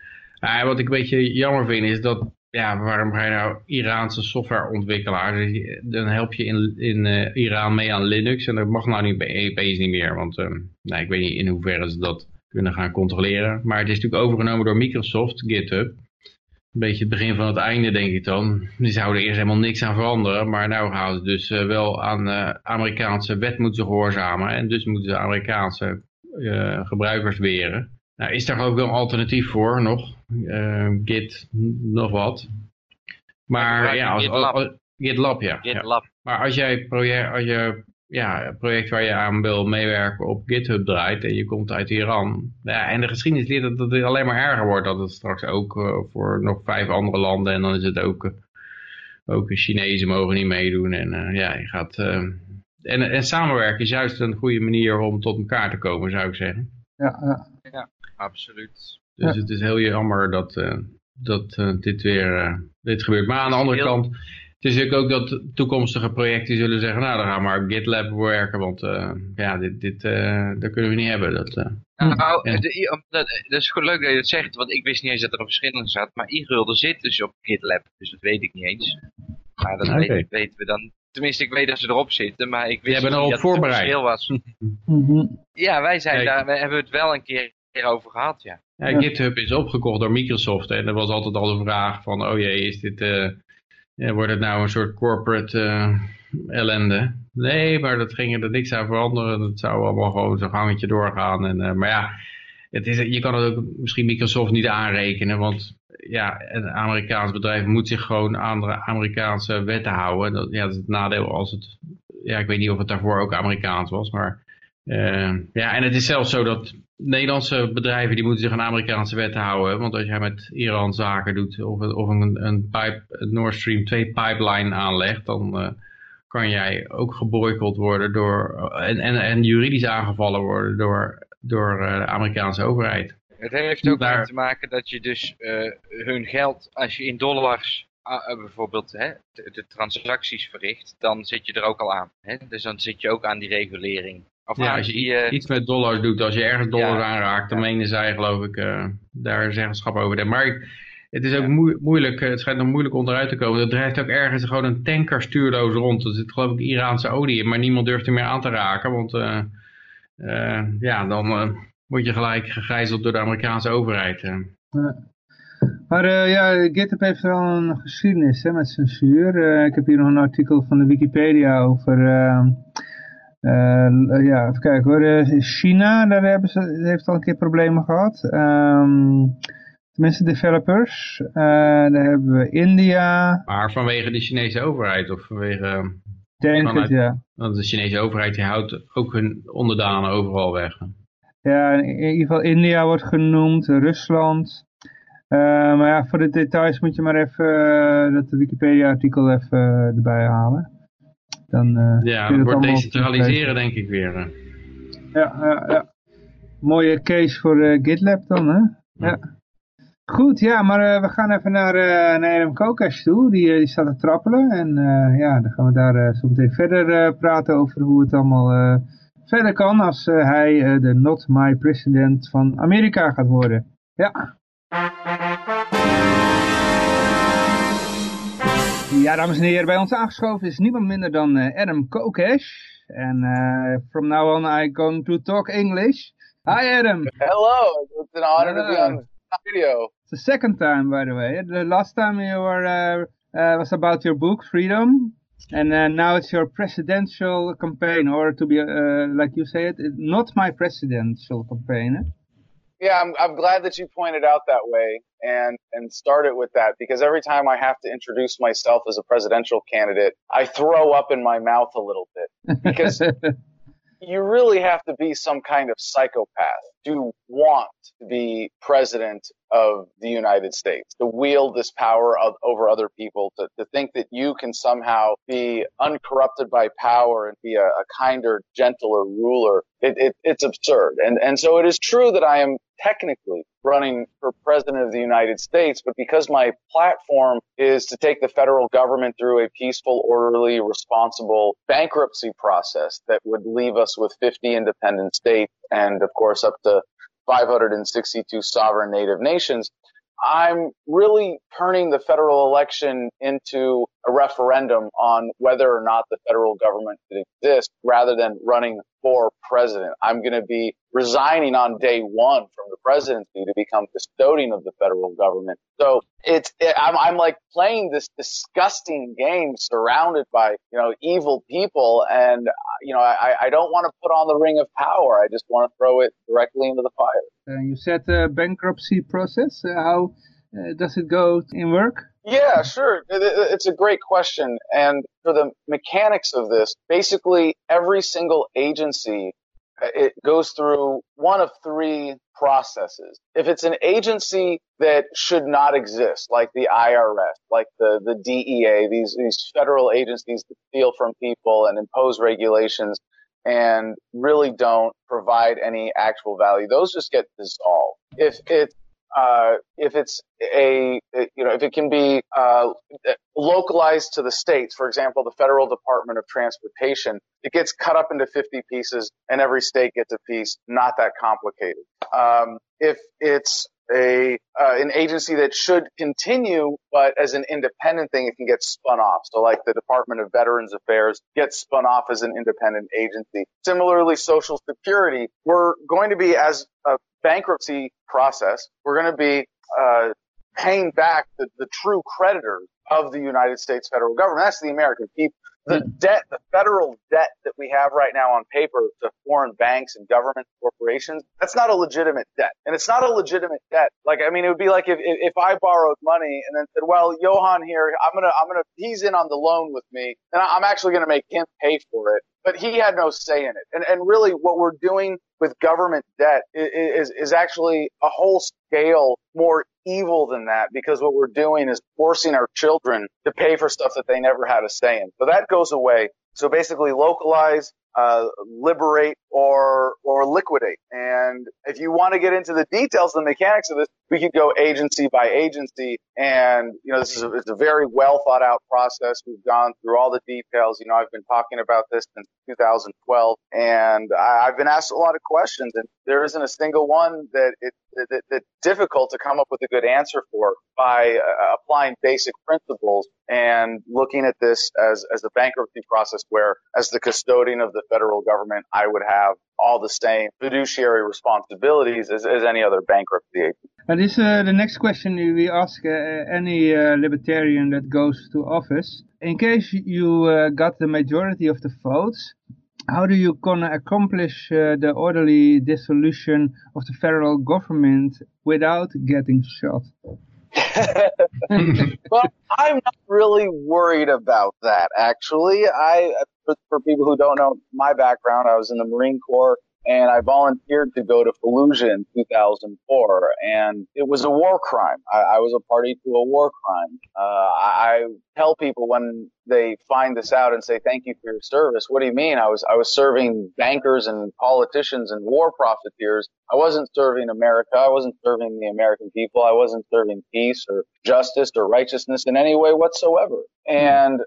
Uh, wat ik een beetje jammer vind is dat, ja, waarom ga je nou Iraanse softwareontwikkelaar? Dan help je in, in uh, Iran mee aan Linux en dat mag nou niet bij EP's niet meer. Want um, nou, ik weet niet in hoeverre ze dat kunnen gaan controleren. Maar het is natuurlijk overgenomen door Microsoft, GitHub beetje het begin van het einde, denk ik dan. Die zouden eerst helemaal niks aan veranderen, maar nou gaan ze dus uh, wel aan uh, Amerikaanse wet moeten gehoorzamen. En dus moeten ze Amerikaanse uh, gebruikers weren. Nou, is daar ook wel een alternatief voor nog? Git, nog wat. Maar ja, als, GitLab. Als, GitLab, ja. GitLab. ja. Maar als jij project, als je ja, een project waar je aan wil meewerken op GitHub draait en je komt uit Iran. Ja, en de geschiedenis leert dat het alleen maar erger wordt. Dat het straks ook uh, voor nog vijf andere landen en dan is het ook, uh, ook Chinezen mogen niet meedoen. En uh, ja, je gaat... en, en samenwerken is juist een goede manier om tot elkaar te komen, zou ik zeggen. Ja, ja. ja absoluut. Dus ja. het is heel jammer dat, dat dit weer dit gebeurt. Maar aan de andere heel... kant is natuurlijk ook dat toekomstige projecten zullen zeggen, nou dan gaan we maar op GitLab werken, want uh, ja, dit, dit uh, dat kunnen we niet hebben. Dat, uh, nou, ja. de, dat, dat, is goed leuk dat je het zegt, want ik wist niet eens dat er een verschil in zat, maar e zit dus op GitLab, dus dat weet ik niet eens. Maar dat okay. weten, weten we dan. Tenminste, ik weet dat ze erop zitten, maar ik wist niet dat het een verschil was. ja, wij zijn Kijk. daar, we hebben het wel een keer over gehad, ja. ja. GitHub is opgekocht door Microsoft en er was altijd al de vraag van, oh jee, is dit... Ja, wordt het nou een soort corporate uh, ellende? Nee, maar dat ging er niks aan veranderen. Dat zou allemaal gewoon zo'n gangetje doorgaan. En, uh, maar ja, het is, je kan het ook misschien Microsoft niet aanrekenen. Want ja, een Amerikaans bedrijf moet zich gewoon aan de Amerikaanse wetten houden. Dat, ja, dat is het nadeel als het... Ja, ik weet niet of het daarvoor ook Amerikaans was, maar... Uh, ja, en het is zelfs zo dat Nederlandse bedrijven die moeten zich aan Amerikaanse wetten houden. Want als jij met Iran zaken doet of, of een, een, pipe, een Nord Stream 2 pipeline aanlegt, dan uh, kan jij ook geboycott worden door, en, en, en juridisch aangevallen worden door, door uh, de Amerikaanse overheid. Het heeft ook Daar... mee te maken dat je dus uh, hun geld, als je in dollars bijvoorbeeld hè, de, de, transacties verricht, dan zit je er ook al aan. Hè? Dus dan zit je ook aan die regulering. Of ja, als je die, iets met dollars doet, als je ergens dollars ja, aanraakt, dan ja. menen zij geloof ik uh, daar zeggenschap over. Hebben. Maar het is ook moe moeilijk, het schijnt nog moeilijk onderuit te komen. Er drijft ook ergens gewoon een tanker stuurloos rond. Er zit geloof ik Iraanse olie in, maar niemand durft er meer aan te raken. Want uh, uh, ja, dan word je gelijk gegijzeld door de Amerikaanse overheid. Maar ja, GitHub heeft wel een geschiedenis hè, met censuur. ik heb hier nog een artikel van de Wikipedia over uh, ja, even kijken hoor. Uh, China, daar hebben ze, heeft al een keer problemen gehad. Um, tenminste developers. Uh, daar hebben we India. Maar vanwege de Chinese overheid of vanwege... Denk vanuit, het, ja. Want de Chinese overheid die houdt ook hun onderdanen overal weg. Ja, in ieder geval India wordt genoemd, Rusland. Uh, maar ja, voor de details moet je maar even uh, dat Wikipedia artikel even uh, erbij halen. Dan, uh, ja, het wordt decentraliseren denk ik weer. Ja, ja, ja. Mooie case voor uh, GitLab dan, hè? Ja. Goed, ja, maar we gaan even naar, naar Adam Kokesh toe. Die, die staat te trappelen. En ja, dan gaan we daar zo meteen verder praten over hoe het allemaal verder kan als hij de Not My President van Amerika gaat worden. Ja. Ja, dames en heren, bij ons aangeschoven is niemand minder dan uh, Adam Kokesh. En uh, from now on I'm going to talk English. Hi Adam. Hello, it's an honor Hello. to be on the video. It's the second time, by the way. The last time you were uh, was about your book, Freedom. And uh, now it's your presidential campaign, or to be, uh, like you say it, not my presidential campaign. Eh? Yeah, I'm, I'm glad that you pointed out that way and, and start it with that because every time I have to introduce myself as a presidential candidate, I throw up in my mouth a little bit because you really have to be some kind of psychopath to want to be president of the United States, to wield this power of, over other people, to, to think that you can somehow be uncorrupted by power and be a, a kinder, gentler ruler. It, it, it's absurd. And, and so it is true that I am technically running for president of the United States, but because my platform is to take the federal government through a peaceful, orderly, responsible bankruptcy process that would leave us with 50 independent states and of course up to 562 sovereign native nations, I'm really turning the federal election into a referendum on whether or not the federal government should exist rather than running for president. I'm going to be resigning on day one from the presidency to become custodian of the federal government. So it's, it, I'm, I'm like playing this disgusting game surrounded by, you know, evil people. And, you know, I, I don't want to put on the ring of power. I just want to throw it directly into the fire. Uh, you said the bankruptcy process. Uh, how uh, does it go in work? Yeah, sure. It's a great question. And for the mechanics of this, basically every single agency uh, it goes through one of three processes. If it's an agency that should not exist, like the IRS, like the, the DEA, these, these federal agencies that steal from people and impose regulations and really don't provide any actual value, those just get dissolved. If it's uh, if it's a, you know, if it can be uh, localized to the states, for example, the Federal Department of Transportation, it gets cut up into 50 pieces and every state gets a piece. Not that complicated. Um, if it's a uh, an agency that should continue, but as an independent thing, it can get spun off. So, like the Department of Veterans Affairs gets spun off as an independent agency. Similarly, Social Security, we're going to be as a bankruptcy process, we're going to be uh, paying back the, the true creditors of the United States federal government. That's the American people. The hmm. debt, the federal debt that we have right now on paper to foreign banks and government corporations, that's not a legitimate debt. And it's not a legitimate debt. Like, I mean, it would be like if, if I borrowed money and then said, well, Johan here, I'm going to, I'm going to, he's in on the loan with me and I'm actually going to make him pay for it but he had no say in it. And, and really what we're doing with government debt is, is actually a whole scale more evil than that because what we're doing is forcing our children to pay for stuff that they never had a say in. So that goes away. So basically localize, uh, liberate or, or liquidate. And if you want to get into the details, the mechanics of this, we could go agency by agency. And, you know, this is a, it's a very well thought out process. We've gone through all the details. You know, I've been talking about this since 2012 and I, have been asked a lot of questions and there isn't a single one that it, that, difficult to come up with a good answer for by uh, applying basic principles and looking at this as, as a bankruptcy process where as the custodian of the federal government, I would have all the same fiduciary responsibilities as, as any other bankruptcy agent. And this uh, the next question we ask uh, any uh, libertarian that goes to office. In case you uh, got the majority of the votes, how do you gonna accomplish uh, the orderly dissolution of the federal government without getting shot? well, I'm not really worried about that. Actually, I for, for people who don't know my background, I was in the Marine Corps and I volunteered to go to Fallujah in 2004, and it was a war crime. I, I was a party to a war crime. Uh, I, I tell people when they find this out and say thank you for your service, what do you mean? I was I was serving bankers and politicians and war profiteers. I wasn't serving America. I wasn't serving the American people. I wasn't serving peace or justice or righteousness in any way whatsoever. And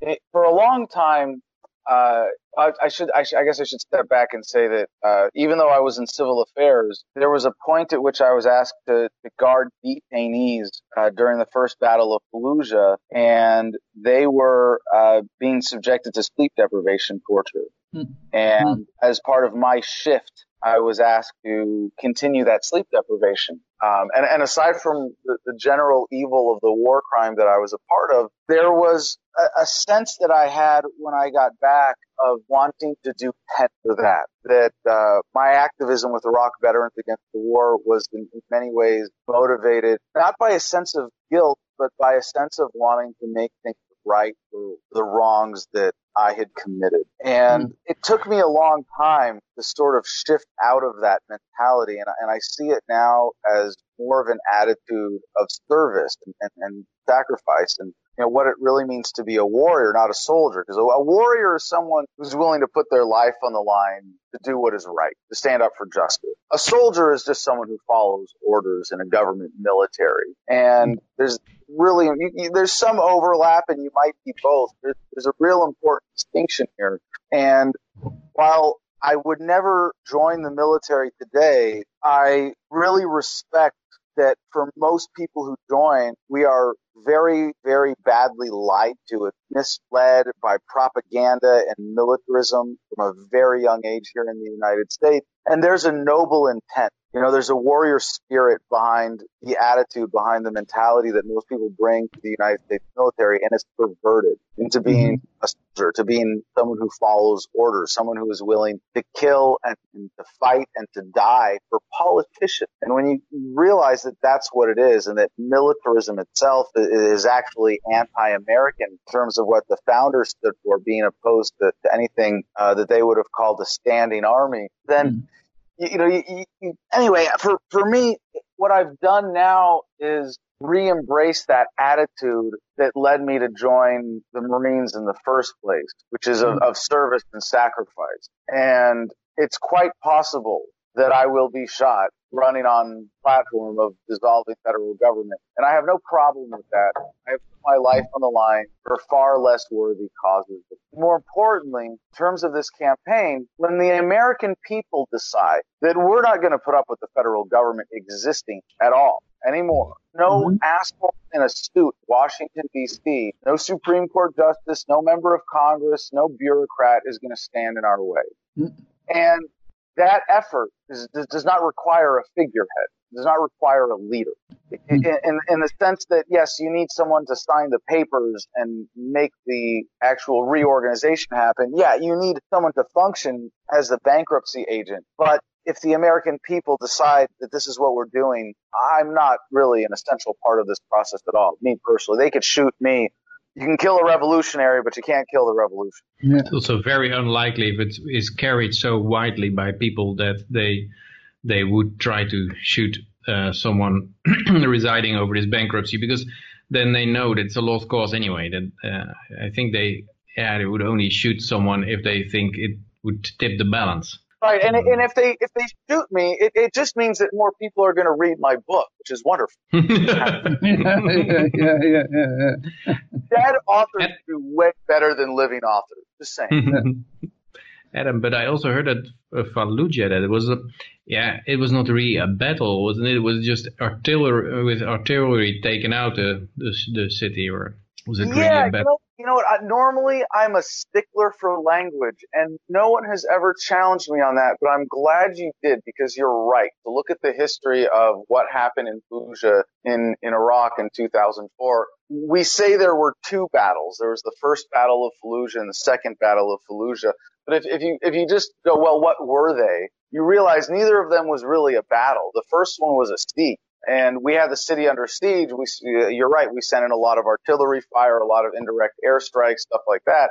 it, for a long time, uh, I, I, should, I, I, guess I should step back and say that uh, even though I was in civil affairs, there was a point at which I was asked to, to guard detainees uh, during the first Battle of Fallujah, and they were uh, being subjected to sleep deprivation torture. Mm. And mm. as part of my shift I was asked to continue that sleep deprivation. Um, and, and, aside from the, the, general evil of the war crime that I was a part of, there was a, a, sense that I had when I got back of wanting to do pen for that. That uh, my activism with Iraq Veterans Against the War was in, in many ways motivated not by a sense of guilt, but by a sense of wanting to make things right for the wrongs that I had committed. And mm. it took me a long time to sort of shift out of that mentality. And, and I see it now as more of an attitude of service and, and, and sacrifice and you know, what it really means to be a warrior, not a soldier. Because a, warrior is someone who's willing to put their life on the line to do what is right, to stand up for justice. A soldier is just someone who follows orders in a government military. And there's really, you, you, there's some overlap and you might be both. There's, there's a real important distinction here. And while I would never join the military today, I really respect that for most people who join, we are very, very badly lied to, misled by propaganda and militarism from a very young age here in the United States. And there's a noble intent you know, there's a warrior spirit behind the attitude, behind the mentality that most people bring to the United States military, and it's perverted into being mm-hmm. a soldier, to being someone who follows orders, someone who is willing to kill and, and to fight and to die for politicians. And when you realize that that's what it is, and that militarism itself is actually anti-American in terms of what the founders stood for, being opposed to, to anything uh, that they would have called a standing army, then. Mm-hmm you, you know, you, you, anyway, for, for me, what I've done now is re-embrace that attitude that led me to join the Marines in the first place, which is of, hmm. of service and sacrifice. And it's quite possible that I will be shot running on platform of dissolving federal government. And I have no problem with that. I have my life on the line for far less worthy causes. More importantly, in terms of this campaign, when the American people decide that we're not going to put up with the federal government existing at all anymore, no mm-hmm. asshole in a suit, Washington D.C., no Supreme Court justice, no member of Congress, no bureaucrat is going to stand in our way. Mm-hmm. And that effort is, does not require a figurehead, does not require a leader. Hmm. In, in, in, the sense that, yes, you need someone to sign the papers and make the actual reorganization happen. Yeah, you need someone to function as the bankruptcy agent. But if the American people decide that this is what we're doing, I'm not really an essential part of this process at all. Me personally, they could shoot me you can kill a revolutionary, but you can't kill the revolution. Yeah. It's also very unlikely if it is carried so widely by people that they they would try to shoot uh, someone residing over this bankruptcy because then they know that it's a lost cause anyway. That uh, I think they yeah they would only shoot someone if they think it would tip the balance. Right, and and if they if they shoot me, it, it just means that more people are going to read my book, which is wonderful. yeah, yeah, yeah, yeah, Dead authors do way better than living authors. Just saying. Adam, but I also heard that uh, Fallujah that it was a yeah it was not really a battle, wasn't it? It was just artillery with artillery taken out the the, the city, or was it really a battle? You know, you know what? I, normally I'm a stickler for language, and no one has ever challenged me on that. But I'm glad you did because you're right. To look at the history of what happened in Fallujah in in Iraq in 2004, we say there were two battles. There was the first battle of Fallujah and the second battle of Fallujah. But if, if you if you just go, well, what were they? You realize neither of them was really a battle. The first one was a siege and we had the city under siege. We, you're right. We sent in a lot of artillery fire, a lot of indirect airstrikes, stuff like that.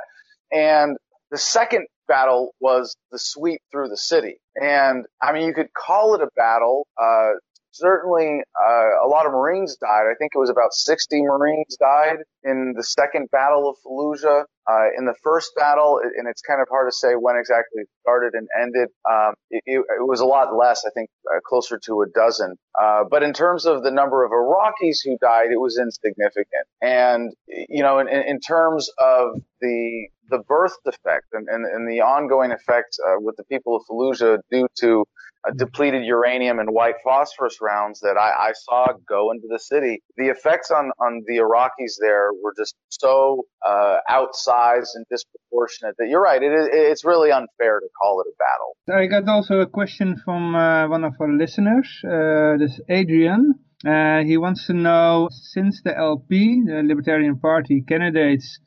And the second battle was the sweep through the city. And I mean, you could call it a battle. Uh, certainly, uh, a lot of Marines died. I think it was about 60 Marines died in the second battle of Fallujah. Uh, in the first battle, and it's kind of hard to say when exactly it started and ended, um, it, it, was a lot less, I think, uh, closer to a dozen. Uh, but in terms of the number of Iraqis who died, it was insignificant. And, you know, in, in terms of the the birth defect and, and, and the ongoing effects uh, with the people of Fallujah due to depleted uranium and white phosphorus rounds that I, I, saw go into the city. The effects on, on the Iraqis there were just so uh, outsized and disproportionate that you're right. It, it's really unfair to call it a battle. I got also a question from uh, one of our listeners. Uh, this Adrian. Uh, he wants to know, since the LP, the Libertarian Party candidates,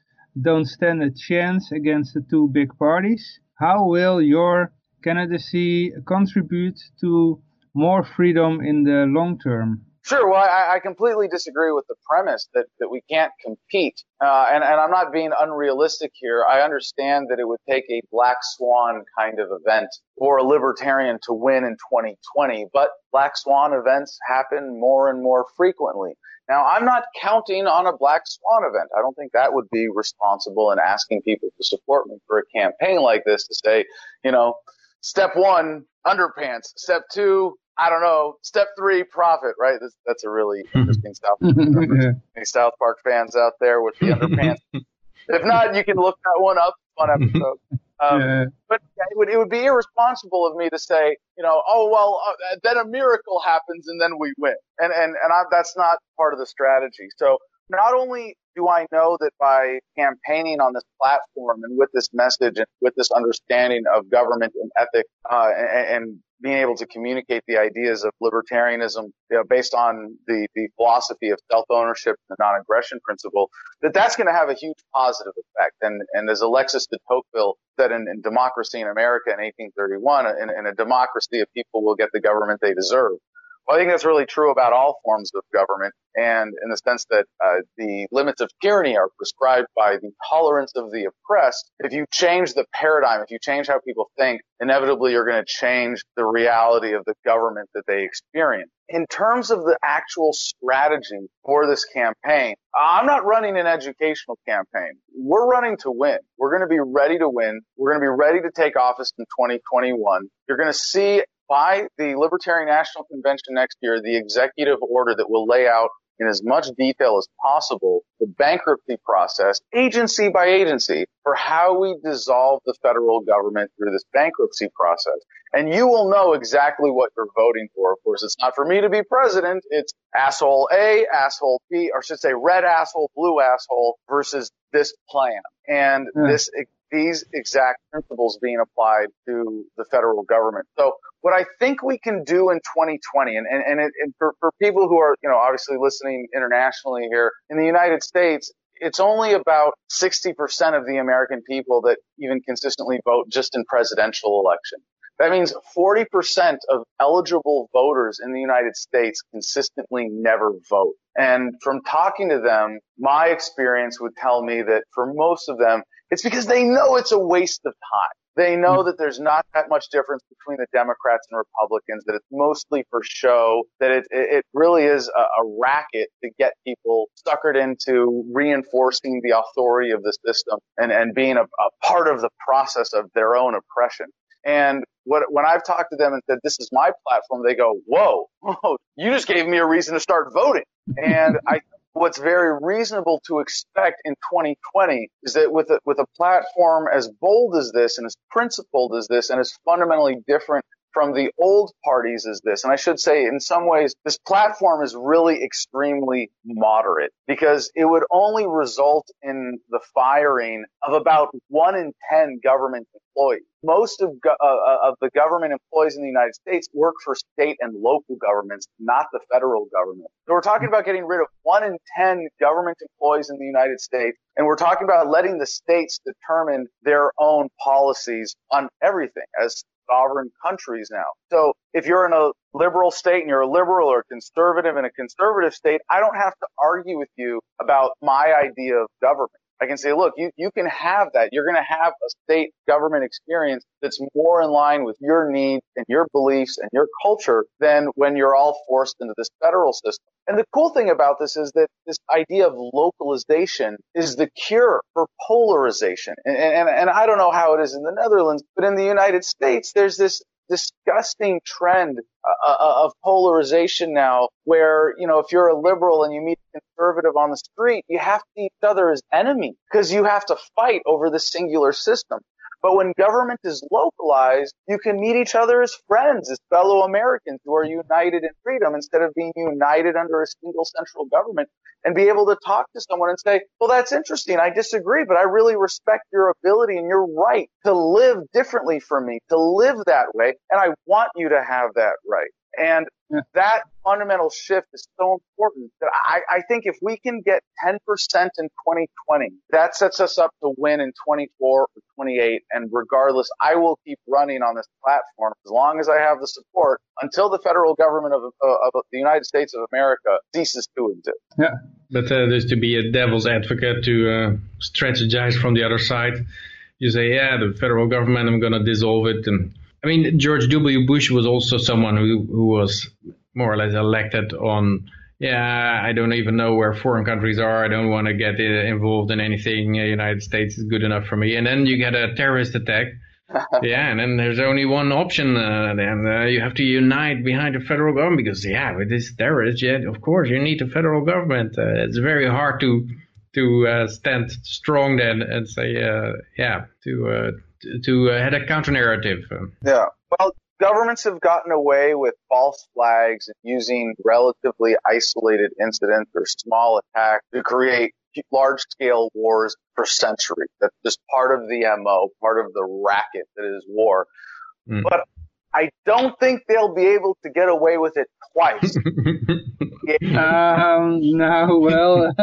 don't stand a chance against the two big parties, how will your candidacy contribute to more freedom in the long term? Sure. Well, I, I, completely disagree with the premise that, that we can't compete. Uh, and, and I'm not being unrealistic here. I understand that it would take a black swan kind of event for a libertarian to win in 2020, but black swan events happen more and more frequently. Now, I'm not counting on a black swan event. I don't think that would be responsible in asking people to support me for a campaign like this to say, you know, step one, underpants. Step two, I don't know. Step three, profit, right? That's, that's a really interesting South Park. Any South Park fans out there with the underpants? if not, you can look that one up. Fun episode. Um, yeah. But it would, it would be irresponsible of me to say, you know, oh well, uh, then a miracle happens and then we win, and and and I, that's not part of the strategy. So not only do I know that by campaigning on this platform and with this message and with this understanding of government and ethics uh, and, and, being able to communicate the ideas of libertarianism you know, based on the, the philosophy of self-ownership and the non-aggression principle, that that's going to have a huge positive effect. And, and as Alexis de Tocqueville said in, in Democracy in America in 1831, in, in a democracy, a people will get the government they deserve. Well, I think that's really true about all forms of government, and in the sense that uh, the limits of tyranny are prescribed by the tolerance of the oppressed. If you change the paradigm, if you change how people think, inevitably you're going to change the reality of the government that they experience. In terms of the actual strategy for this campaign, I'm not running an educational campaign. We're running to win. We're going to be ready to win. We're going to be ready to take office in 2021. You're going to see by the Libertarian National Convention next year the executive order that will lay out in as much detail as possible the bankruptcy process, agency by agency, for how we dissolve the federal government through this bankruptcy process. And you will know exactly what you're voting for. Of course, it's not for me to be president. It's asshole A, asshole B, or I should say red asshole, blue asshole versus this plan. And yeah. this these exact principles being applied to the federal government. So what I think we can do in 2020, and, and, and, it, and for, for people who are, you know, obviously listening internationally here, in the United States, it's only about 60% of the American people that even consistently vote just in presidential election. That means 40% of eligible voters in the United States consistently never vote. And from talking to them, my experience would tell me that for most of them, it's because they know it's a waste of time. They know hmm. that there's not that much difference between the Democrats and Republicans, that it's mostly for show, that it, it really is a, a racket to get people suckered into reinforcing the authority of the system and, and being a, a part of the process of their own oppression. And what, when I've talked to them and said, this is my platform, they go, whoa, whoa, you just gave me a reason to start voting. And I what's very reasonable to expect in 2020 is that with a, with a platform as bold as this and as principled as this and as fundamentally different from the old parties is this. And I should say, in some ways, this platform is really extremely moderate because it would only result in the firing of about one in 10 government employees. Most of, uh, uh, of the government employees in the United States work for state and local governments, not the federal government. So we're talking about getting rid of one in 10 government employees in the United States. And we're talking about letting the states determine their own policies on everything as sovereign countries now. So if you're in a liberal state and you're a liberal or a conservative in a conservative state, I don't have to argue with you about my idea of government. I can say, look, you, you can have that. You're going to have a state government experience that's more in line with your needs and your beliefs and your culture than when you're all forced into this federal system. And the cool thing about this is that this idea of localization is the cure for polarization. And, and, and I don't know how it is in the Netherlands, but in the United States, there's this disgusting trend uh, uh, of polarization now where, you know, if you're a liberal and you meet conservative on the street, you have to see each other as enemies because you have to fight over the singular system. But when government is localized, you can meet each other as friends, as fellow Americans who are united in freedom instead of being united under a single central government and be able to talk to someone and say, well, that's interesting. I disagree, but I really respect your ability and your right to live differently from me, to live that way. And I want you to have that right. And that fundamental shift is so important that I, I think if we can get 10% in 2020, that sets us up to win in 24 or 28. And regardless, I will keep running on this platform as long as I have the support until the federal government of, of, of the United States of America ceases to exist. Yeah. But uh, there's to be a devil's advocate to uh, strategize from the other side. You say, yeah, the federal government, I'm going to dissolve it and I mean, George W. Bush was also someone who, who was more or less elected on, yeah, I don't even know where foreign countries are. I don't want to get involved in anything. The United States is good enough for me. And then you get a terrorist attack. yeah, and then there's only one option. Uh, then uh, you have to unite behind the federal government because, yeah, with this terrorist, yeah, of course you need the federal government. Uh, it's very hard to to uh, stand strong then and say, uh, yeah, to uh, to uh, had a counter narrative. Yeah. Well, governments have gotten away with false flags and using relatively isolated incidents or small attacks to create large scale wars for centuries. That's just part of the MO, part of the racket that is war. Mm. But I don't think they'll be able to get away with it twice. um, no, well,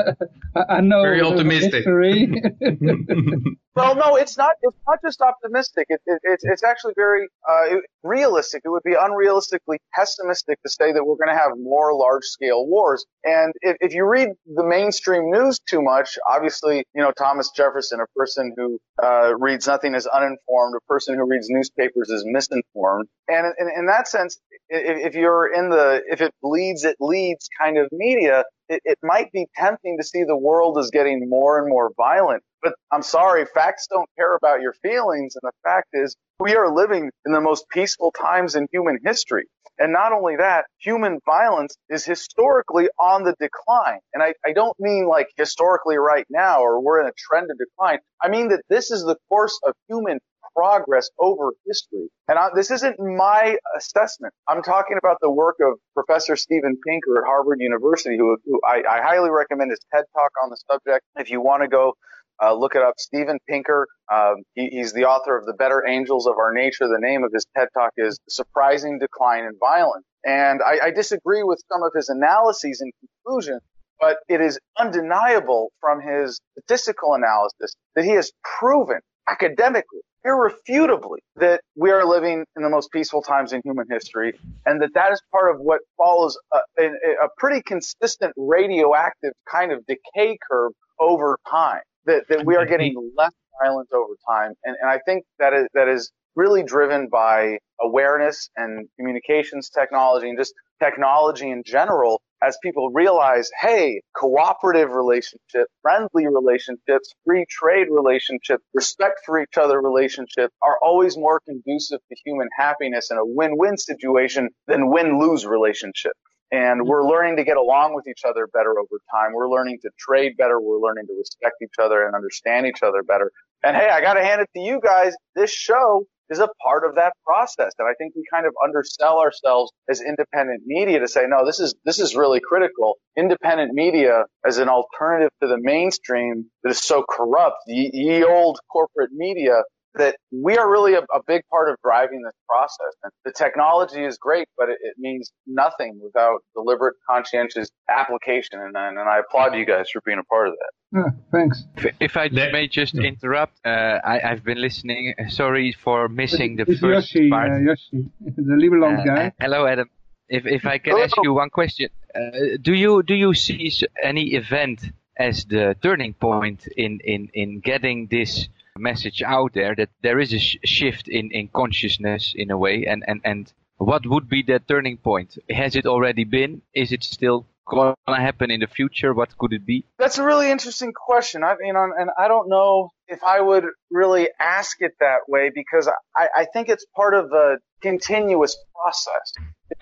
I know. Very optimistic. well, no, it's not. It's not just optimistic. It, it, it's it's actually very uh, realistic. It would be unrealistically pessimistic to say that we're going to have more large scale wars. And if, if you read the mainstream news too much, obviously, you know Thomas Jefferson, a person who uh, reads nothing as uninformed, a person who reads newspapers is misinformed. And in, in that sense, if, if you're in the if it bleeds, it leads kind of media, it, it might be tempting to see the world as getting more and more violent. But I'm sorry, facts don't care about your feelings. And the fact is, we are living in the most peaceful times in human history. And not only that, human violence is historically on the decline. And I, I don't mean like historically right now or we're in a trend of decline. I mean that this is the course of human progress over history. And I, this isn't my assessment. I'm talking about the work of Professor Steven Pinker at Harvard University, who, who I, I, highly recommend his TED talk on the subject. If you want to go uh, look it up, Steven Pinker. Um, he, he's the author of The Better Angels of Our Nature. The name of his TED talk is Surprising Decline in Violence. And I, I disagree with some of his analyses and conclusions, but it is undeniable from his statistical analysis that he has proven academically irrefutably that we are living in the most peaceful times in human history and that that is part of what follows a, a, a pretty consistent radioactive kind of decay curve over time that, that we are getting less violent over time. And, and I think that is that is really driven by awareness and communications technology and just technology in general as people realize, hey, cooperative relationships, friendly relationships, free trade relationships, respect for each other relationships are always more conducive to human happiness in a win-win situation than win-lose relationships. And we're learning to get along with each other better over time. We're learning to trade better. We're learning to respect each other and understand each other better. And hey, I got to hand it to you guys. This show is a part of that process. And I think we kind of undersell ourselves as independent media to say, no, this is, this is really critical. Independent media as an alternative to the mainstream that is so corrupt, The, ye old corporate media that we are really a, a, big part of driving this process. And the technology is great, but it, it means nothing without deliberate, conscientious application. And, and, and, I applaud you guys for being a part of that. Yeah, thanks. If, if I may just interrupt, uh, I, have been listening. Sorry for missing the it's first Yoshi, part. Uh, Yoshi, the Liberland uh, guy. hello, Adam. If if I can ask you one question, uh, do you do you see any event as the turning point in in in getting this message out there that there is a sh shift in, in consciousness in a way and, and, and what would be that turning point? Has it already been? Is it still going to happen in the future? What could it be? That's a really interesting question. I you know, and I don't know if I would really ask it that way because I, I think it's part of a continuous process.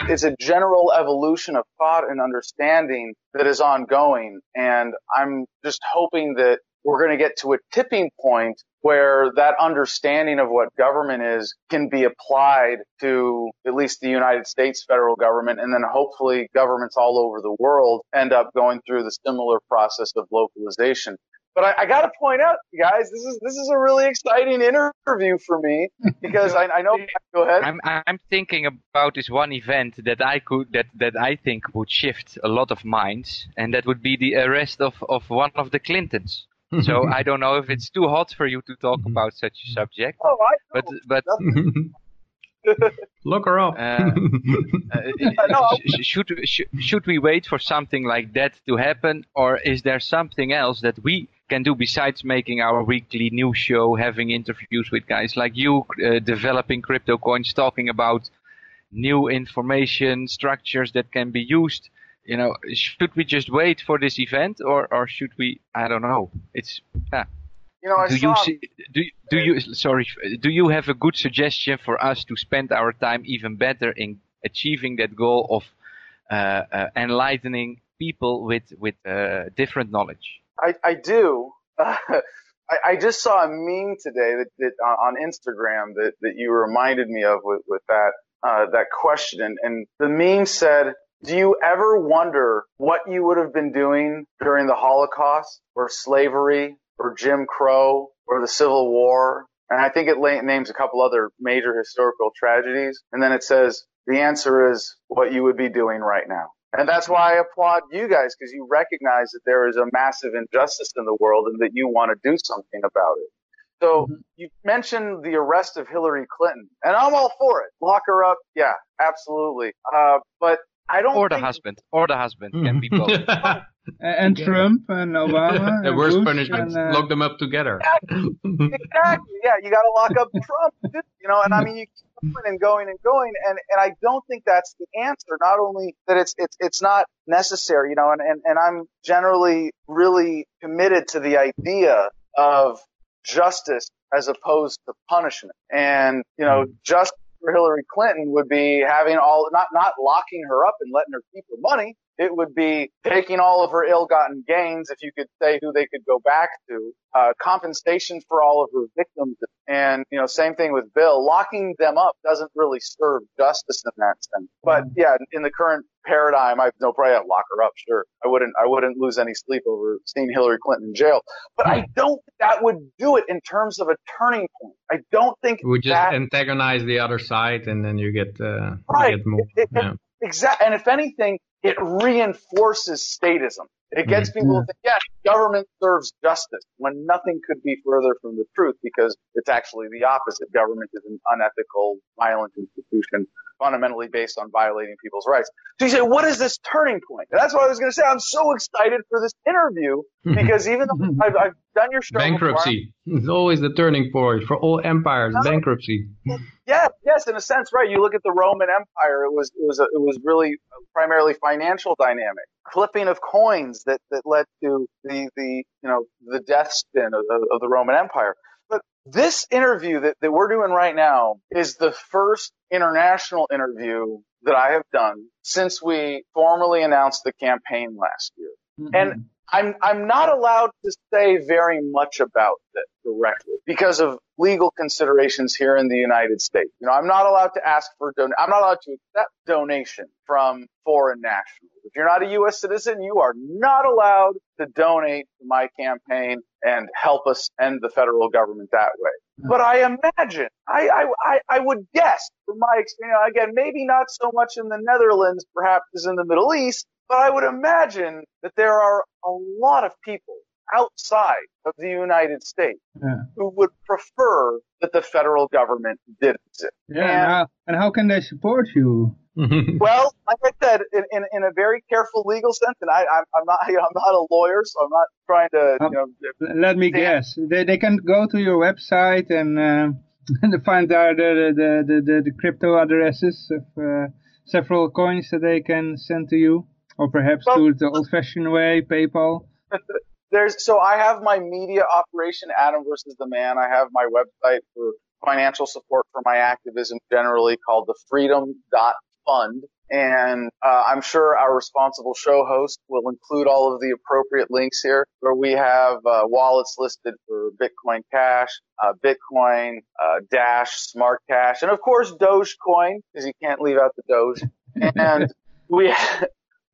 It's a general evolution of thought and understanding that is ongoing. And I'm just hoping that we're going to get to a tipping point where that understanding of what government is can be applied to at least the United States federal government and then hopefully governments all over the world end up going through the similar process of localization. But I, I got to point out, guys, this is this is a really exciting interview for me because I, I know. Go ahead. I'm I'm thinking about this one event that I could that that I think would shift a lot of minds, and that would be the arrest of of one of the Clintons. So I don't know if it's too hot for you to talk about such a subject. Oh, I know. But but. Look her up. Uh, uh, should, should should we wait for something like that to happen, or is there something else that we can do besides making our weekly news show, having interviews with guys like you, uh, developing crypto coins, talking about new information structures that can be used. You know, should we just wait for this event, or or should we? I don't know. It's yeah. You know, I do saw... you see, do do you sorry do you have a good suggestion for us to spend our time even better in achieving that goal of uh, uh, enlightening people with with uh, different knowledge? I, I do. Uh, I, I, just saw a meme today that, that on Instagram that, that you reminded me of with, with that uh, that question, and, and the meme said, "Do you ever wonder what you would have been doing during the Holocaust, or slavery, or Jim Crow, or the Civil War?" And I think it names a couple other major historical tragedies, and then it says the answer is what you would be doing right now. And that's why I applaud you guys because you recognize that there is a massive injustice in the world and that you want to do something about it. So mm-hmm. you mentioned the arrest of Hillary Clinton, and I'm all for it. Lock her up, yeah, absolutely. Uh, but I don't. Or the husband, or the husband can be both. and Trump and Obama. the worst Bush punishment: and, uh... lock them up together. Exactly. exactly. Yeah, you got to lock up Trump. You know, and I mean, you keep going and going and going. And, and I don't think that's the answer. Not only that it's, it's, it's not necessary, you know, and, and, and I'm generally really committed to the idea of justice as opposed to punishment. And, you know, just for Hillary Clinton would be having all, not, not locking her up and letting her keep her money, it would be taking all of her ill-gotten gains, if you could say who they could go back to, uh, compensation for all of her victims, and you know, same thing with Bill. Locking them up doesn't really serve justice in that sense. But mm-hmm. yeah, in the current paradigm, I no probably I'd lock her up. Sure, I wouldn't. I wouldn't lose any sleep over seeing Hillary Clinton in jail. But I don't. That would do it in terms of a turning point. I don't think we just that, antagonize the other side, and then you get uh, right. You get more, it, it, yeah. Exactly. And if anything, it reinforces statism. It gets mm-hmm. people to think, yeah, government serves justice when nothing could be further from the truth because it's actually the opposite. Government is an unethical, violent institution fundamentally based on violating people's rights. So you say, what is this turning point? And that's what I was going to say. I'm so excited for this interview because even though I've, I've done your show bankruptcy is always the turning point for all empires. No, bankruptcy. Yeah, yes, in a sense, right? You look at the Roman Empire; it was it was a, it was really primarily financial dynamic, flipping of coins that that led to the the you know the death spin of, of the Roman Empire. But this interview that, that we're doing right now is the first international interview that I have done since we formally announced the campaign last year. Mm-hmm. And I'm I'm not allowed to say very much about it directly because of legal considerations here in the United States. You know, I'm not allowed to ask for don. I'm not allowed to accept donation from foreign nationals. If you're not a U.S. citizen, you are not allowed to donate to my campaign and help us end the federal government that way. But I imagine, I, I, I, I would guess from my experience, again, maybe not so much in the Netherlands, perhaps as in the Middle East, but I would imagine that there are a lot of people outside of the United States yeah. who would prefer that the federal government did it. Yeah, and, how, and how can they support you? well, like I said, in, in, in, a very careful legal sense, and I, I'm, I'm not I'm not a lawyer, so I'm not trying to. You know, let me guess. They they can go to your website and uh, and find out the the, the the, the crypto addresses of uh, several coins that they can send to you. Or perhaps well, do it the old-fashioned way, PayPal. There's so I have my media operation, Adam versus the Man. I have my website for financial support for my activism generally called the Freedom Fund. And uh, I'm sure our responsible show host will include all of the appropriate links here where we have uh, wallets listed for Bitcoin Cash, uh, Bitcoin, uh, Dash, Smart Cash, and of course Dogecoin because you can't leave out the Doge. And we,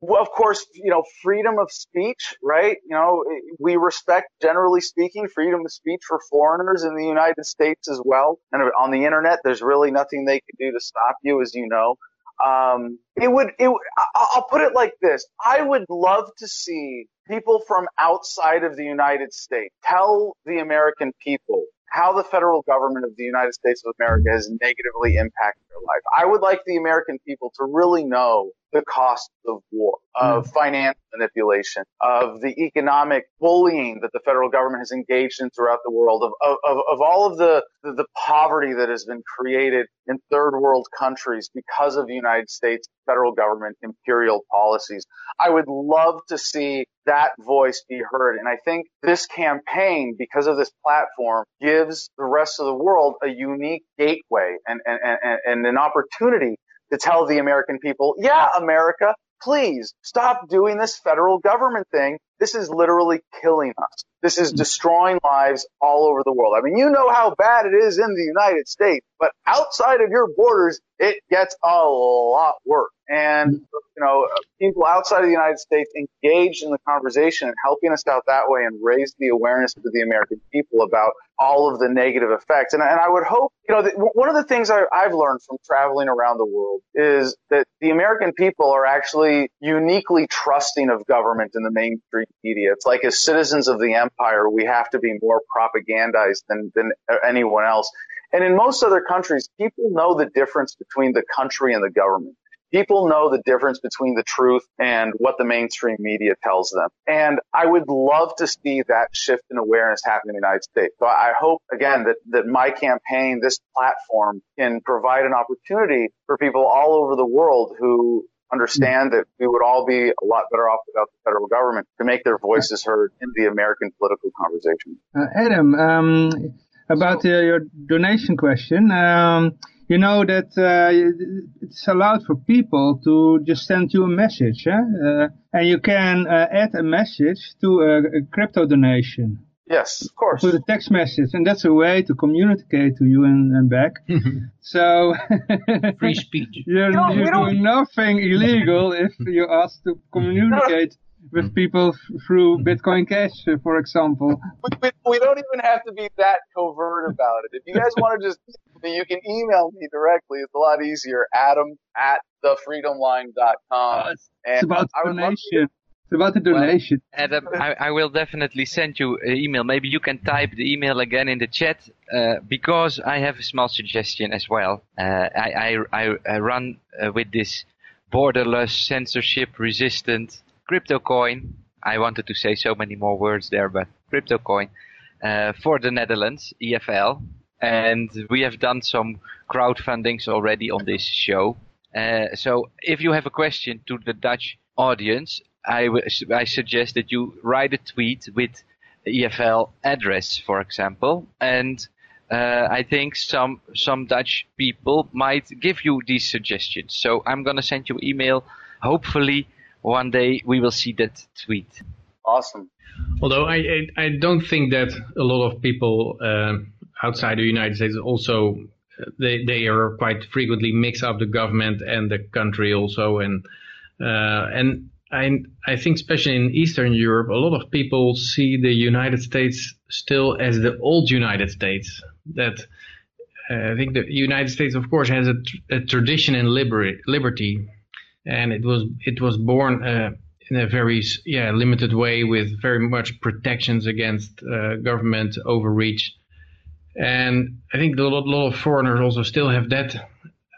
of course, you know, freedom of speech, right? You know, we respect, generally speaking, freedom of speech for foreigners in the United States as well. And on the internet, there's really nothing they can do to stop you, as you know. Um, it would, it, I'll put it like this. I would love to see people from outside of the United States tell the American people how the federal government of the United States of America has negatively impacted their life. I would like the American people to really know the costs of war, of mm. finance manipulation, of the economic bullying that the federal government has engaged in throughout the world, of, of, of all of the, the, the poverty that has been created in third world countries because of the United States federal government imperial policies. I would love to see that voice be heard. And I think this campaign, because of this platform, gives the rest of the world a unique gateway and, and, and, and an opportunity to tell the American people, yeah, America, please stop doing this federal government thing. This is literally killing us. This is mm. destroying lives all over the world. I mean, you know how bad it is in the United States, but outside of your borders, it gets a lot worse. And, mm. you know, people outside of the United States engaged in the conversation and helping us out that way and raise the awareness to the American people about all of the negative effects. And, and I would hope, you know, one of the things I, I've learned from traveling around the world is that the American people are actually uniquely trusting of government in the mainstream media. It's like as citizens of the empire, we have to be more propagandized than, than anyone else. And in most other countries, people know the difference between the country and the government. People know the difference between the truth and what the mainstream media tells them. And I would love to see that shift in awareness happen in the United States. So I hope again that, that my campaign, this platform can provide an opportunity for people all over the world who understand that we would all be a lot better off without the federal government to make their voices heard in the American political conversation. Uh, Adam, um, about uh, your donation question, um, you know that uh, it's allowed for people to just send you a message, eh? uh, and you can uh, add a message to a, a, crypto donation. Yes, of course. To the text message, and that's a way to communicate to you and, and back. so free speech. You're, you're doing nothing illegal if you ask to communicate with mm. people through Bitcoin Cash, uh, for example. We, we, we, don't even have to be that covert about it. If you guys want to just, you can email me directly. It's a lot easier. Adam at thefreedomline.com. Uh, it's, it's about donation. It's about the donation. Well, Adam, I, I, will definitely send you an email. Maybe you can type the email again in the chat uh, because I have a small suggestion as well. Uh, I, I, I, run uh, with this borderless, censorship resistant crypto coin. I wanted to say so many more words there, but crypto coin uh, for the Netherlands, EFL. And we have done some crowdfundings already on this show. Uh, so if you have a question to the Dutch audience, I, I suggest that you write a tweet with EFL address, for example, and uh, I think some some Dutch people might give you these suggestions. So I'm gonna send you email, hopefully one day we will see that tweet. Awesome. Although I, I, I don't think that a lot of people uh, outside the United States also they they are quite frequently mix up the government and the country also. And uh, and I I think especially in Eastern Europe a lot of people see the United States still as the old United States. That uh, I think the United States of course has a, a tradition in liberty, liberty. And it was it was born uh, in a very yeah limited way with very much protections against uh, government overreach. And I think a lot, lot of foreigners also still have that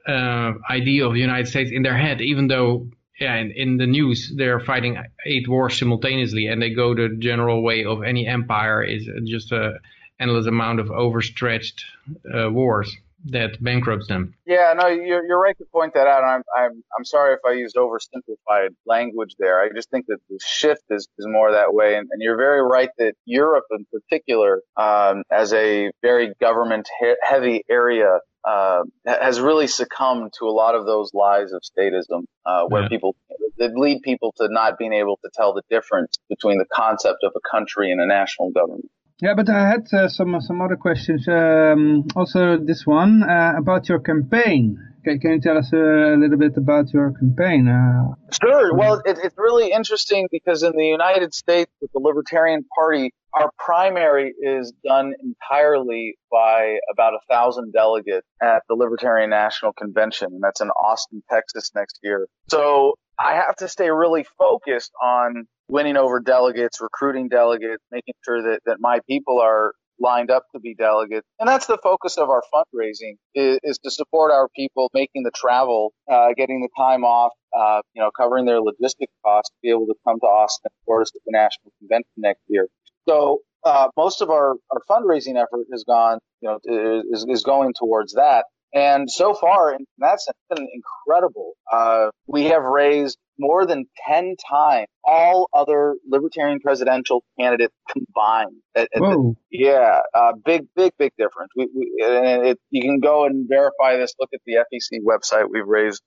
uh, idea of the United States in their head, even though yeah, in, in, the news they're fighting eight wars simultaneously, and they go the general way of any empire is just a endless amount of overstretched uh, wars that bankrupts them. Yeah, no, you're, you're right to point that out. I'm, I'm, I'm sorry if I used oversimplified language there. I just think that the shift is, is more that way. And, and you're very right that Europe in particular, um, as a very government he- heavy area, uh, has really succumbed to a lot of those lies of statism, uh, where yeah. people that lead people to not being able to tell the difference between the concept of a country and a national government. Yeah, but I had uh, some some other questions. Um, also, this one uh, about your campaign. Can, can you tell us a little bit about your campaign? Uh, sure. Well, it, it's really interesting because in the United States, with the Libertarian Party, our primary is done entirely by about a thousand delegates at the Libertarian National Convention, and that's in Austin, Texas next year. So I have to stay really focused on winning over delegates, recruiting delegates, making sure that, that my people are lined up to be delegates. And that's the focus of our fundraising is, is to support our people making the travel, uh, getting the time off, uh, you know, covering their logistic costs to be able to come to Austin, Florida at the national convention next year. So, uh, most of our, our fundraising effort has gone, you know, is, is going towards that. And so far, that's been incredible. Uh, we have raised more than 10 times all other libertarian presidential candidates combined. Whoa. yeah, uh, big, big, big difference. We, we, and it, you can go and verify this. Look at the FEC website. We've raised,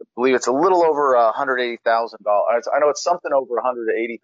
I believe it's a little over $180,000. I know it's something over $180,000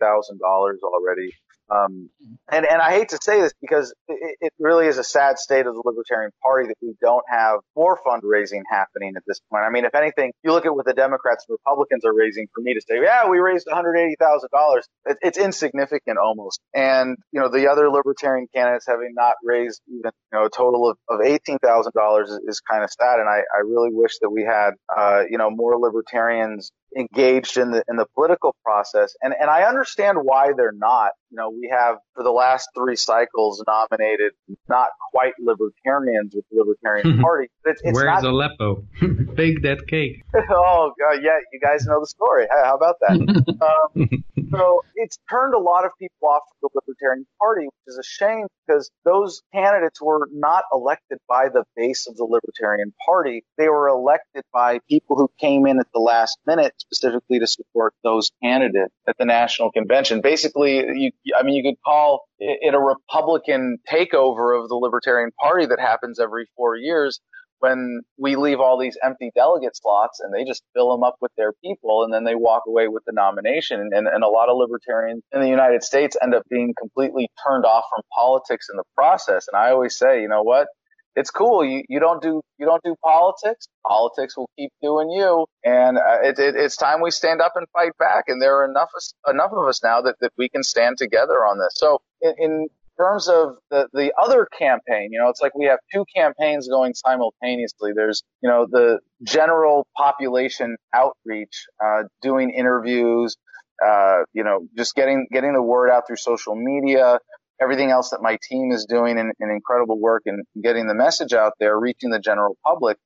already. Um, and, and I hate to say this because it, it, really is a sad state of the Libertarian Party that we don't have more fundraising happening at this point. I mean, if anything, you look at what the Democrats and Republicans are raising for me to say, yeah, we raised $180,000. It, it's insignificant almost. And, you know, the other Libertarian candidates having not raised even, you know, a total of, of $18,000 is, is kind of sad. And I, I really wish that we had, uh, you know, more Libertarians engaged in the in the political process. And and I understand why they're not. You know we have for the last three cycles nominated not quite libertarians with the libertarian party it's, it's where's not, Aleppo? Bake that cake. Oh god yeah you guys know the story. How about that? Um, so it's turned a lot of people off the libertarian party which is a shame because those candidates were not elected by the base of the libertarian party. They were elected by people who came in at the last minute specifically to support those candidates at the national convention. Basically, you, I mean, you could call it a Republican takeover of the Libertarian Party that happens every four years when we leave all these empty delegate slots and they just fill them up with their people and then they walk away with the nomination. And, and, a lot of libertarians in the United States end up being completely turned off from politics in the process. And I always say, you know what? It's cool. You, you don't do you don't do politics. Politics will keep doing you, and uh, it, it, it's time we stand up and fight back. And there are enough enough of us now that, that we can stand together on this. So in, in terms of the the other campaign, you know, it's like we have two campaigns going simultaneously. There's you know the general population outreach, uh, doing interviews, uh, you know, just getting getting the word out through social media everything else that my team is doing and, in incredible work and getting the message out there, reaching the general public.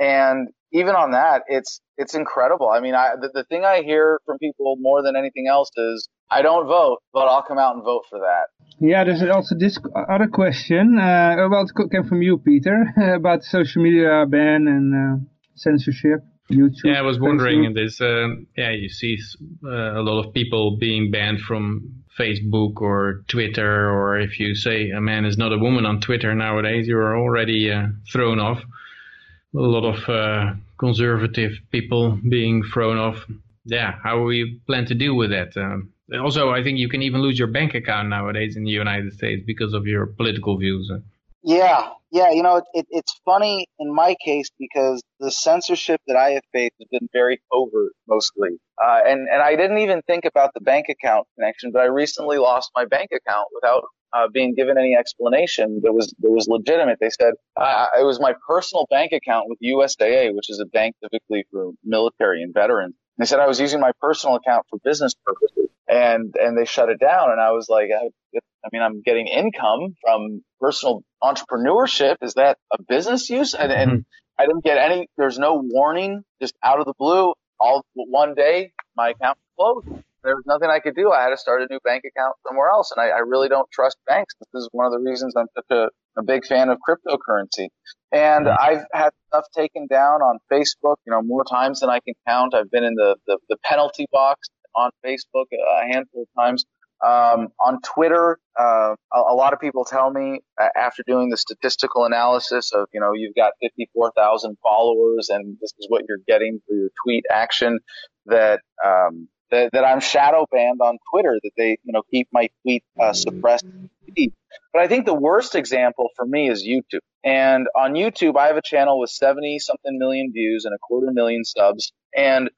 And even on that, it's it's incredible. I mean, I, the, the thing I hear from people more than anything else is, I don't vote, but I'll come out and vote for that. Yeah, there's also this other question. Uh, well, it came from you, Peter, about social media ban and uh, censorship. YouTube, yeah, I was wondering. This, uh, yeah, you see uh, a lot of people being banned from Facebook or Twitter, or if you say a man is not a woman on Twitter nowadays, you are already uh, thrown off. A lot of uh, conservative people being thrown off. Yeah, how we plan to deal with that? Um, also, I think you can even lose your bank account nowadays in the United States because of your political views. Yeah, yeah, you know, it, it, it's funny in my case because the censorship that I have faced has been very overt mostly. Uh, and, and I didn't even think about the bank account connection, but I recently lost my bank account without uh, being given any explanation that was that was legitimate. They said uh, it was my personal bank account with USAA, which is a bank typically for military and veterans. They said I was using my personal account for business purposes, and and they shut it down. And I was like, I, I mean, I'm getting income from personal entrepreneurship. Is that a business use? And, and mm-hmm. I didn't get any. There's no warning. Just out of the blue, all one day, my account closed. There was nothing I could do. I had to start a new bank account somewhere else, and I, I really don't trust banks. This is one of the reasons I'm such a, a big fan of cryptocurrency. And mm-hmm. I've had stuff taken down on Facebook, you know, more times than I can count. I've been in the, the, the penalty box on Facebook a handful of times. Um, on Twitter, uh, a, a, lot of people tell me uh, after doing the statistical analysis of, you know, you've got 54,000 followers and this is what you're getting for your tweet action that, um, that, that I'm shadow banned on Twitter, that they, you know, keep my tweet uh, suppressed. But I think the worst example for me is YouTube. And on YouTube, I have a channel with 70 something million views and a quarter million subs. And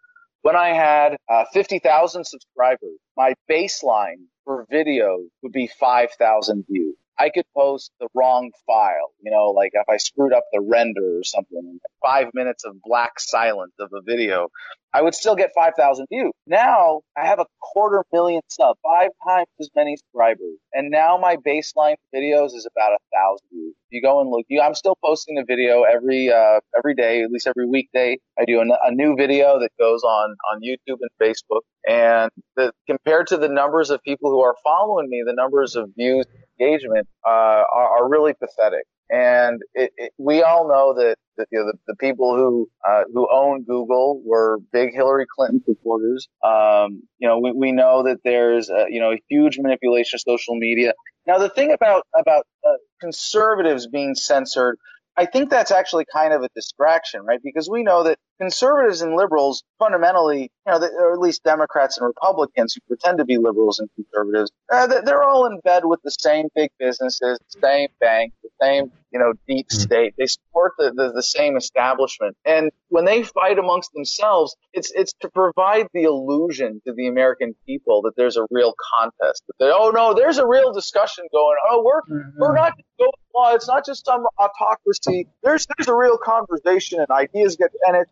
when I had uh, 50,000 subscribers, my baseline for video would be 5,000 views. I could post the wrong file, you know, like if I screwed up the render or something, five minutes of black silence of a video, I would still get 5,000 views. Now I have a quarter million subs, five times as many subscribers. And now my baseline videos is about a thousand views. You go and look, you, I'm still posting a video every, uh, every day, at least every weekday. I do a, a new video that goes on, on YouTube and Facebook. And the, compared to the numbers of people who are following me, the numbers of views engagement uh, are, are, really pathetic. And it, it, we all know that, that you know, the, the, people who uh, who own Google were big Hillary Clinton supporters. Um, you know, we, we know that there's a, you know a huge manipulation of social media. Now, the thing about about uh, conservatives being censored I think that's actually kind of a distraction, right? Because we know that conservatives and liberals fundamentally, you know, or at least Democrats and Republicans who pretend to be liberals and conservatives, uh, they're all in bed with the same big businesses, the same banks, the same, you know, deep hmm. state. They support the, the, the same establishment. And when they fight amongst themselves, it's, it's to provide the illusion to the American people that there's a real contest. That they, oh no, there's a real discussion going. Oh, we're, mm-hmm. we're not going law. It's not just some autocracy. There's there's a real conversation and ideas get and it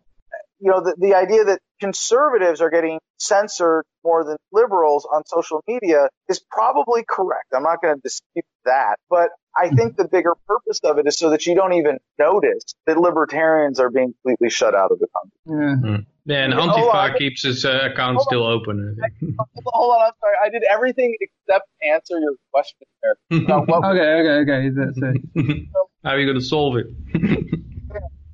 you know the, the idea that conservatives are getting censored more than liberals on social media is probably correct. I'm not going to dispute that, but I think the bigger purpose of it is so that you don't even notice that libertarians are being completely shut out of the country. Yeah, hmm. yeah and Antifa keeps his uh, account still on. open. hold on, I'm sorry. I did everything except answer your question there. Okay, okay, okay. That's it. How are you going to solve it?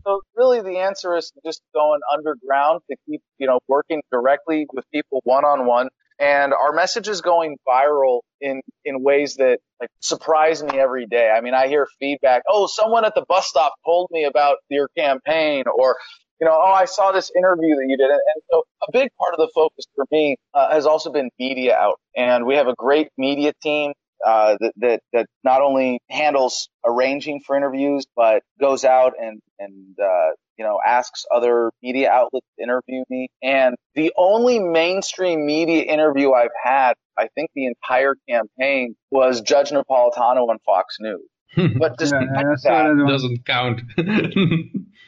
so really the answer is just going underground to keep, you know, working directly with people one on one and our message is going viral in in ways that like surprise me every day. I mean, I hear feedback. Oh, someone at the bus stop told me about your campaign, or you know, oh, I saw this interview that you did. And, so a big part of the focus for me uh, has also been media out, and we have a great media team uh, that, that that not only handles arranging for interviews, but goes out and and uh, you know asks other media outlets to interview me. And the only mainstream media interview I've had, I think, the entire campaign was Judge Napolitano on Fox News. But despite yeah, that, doesn't count. yeah,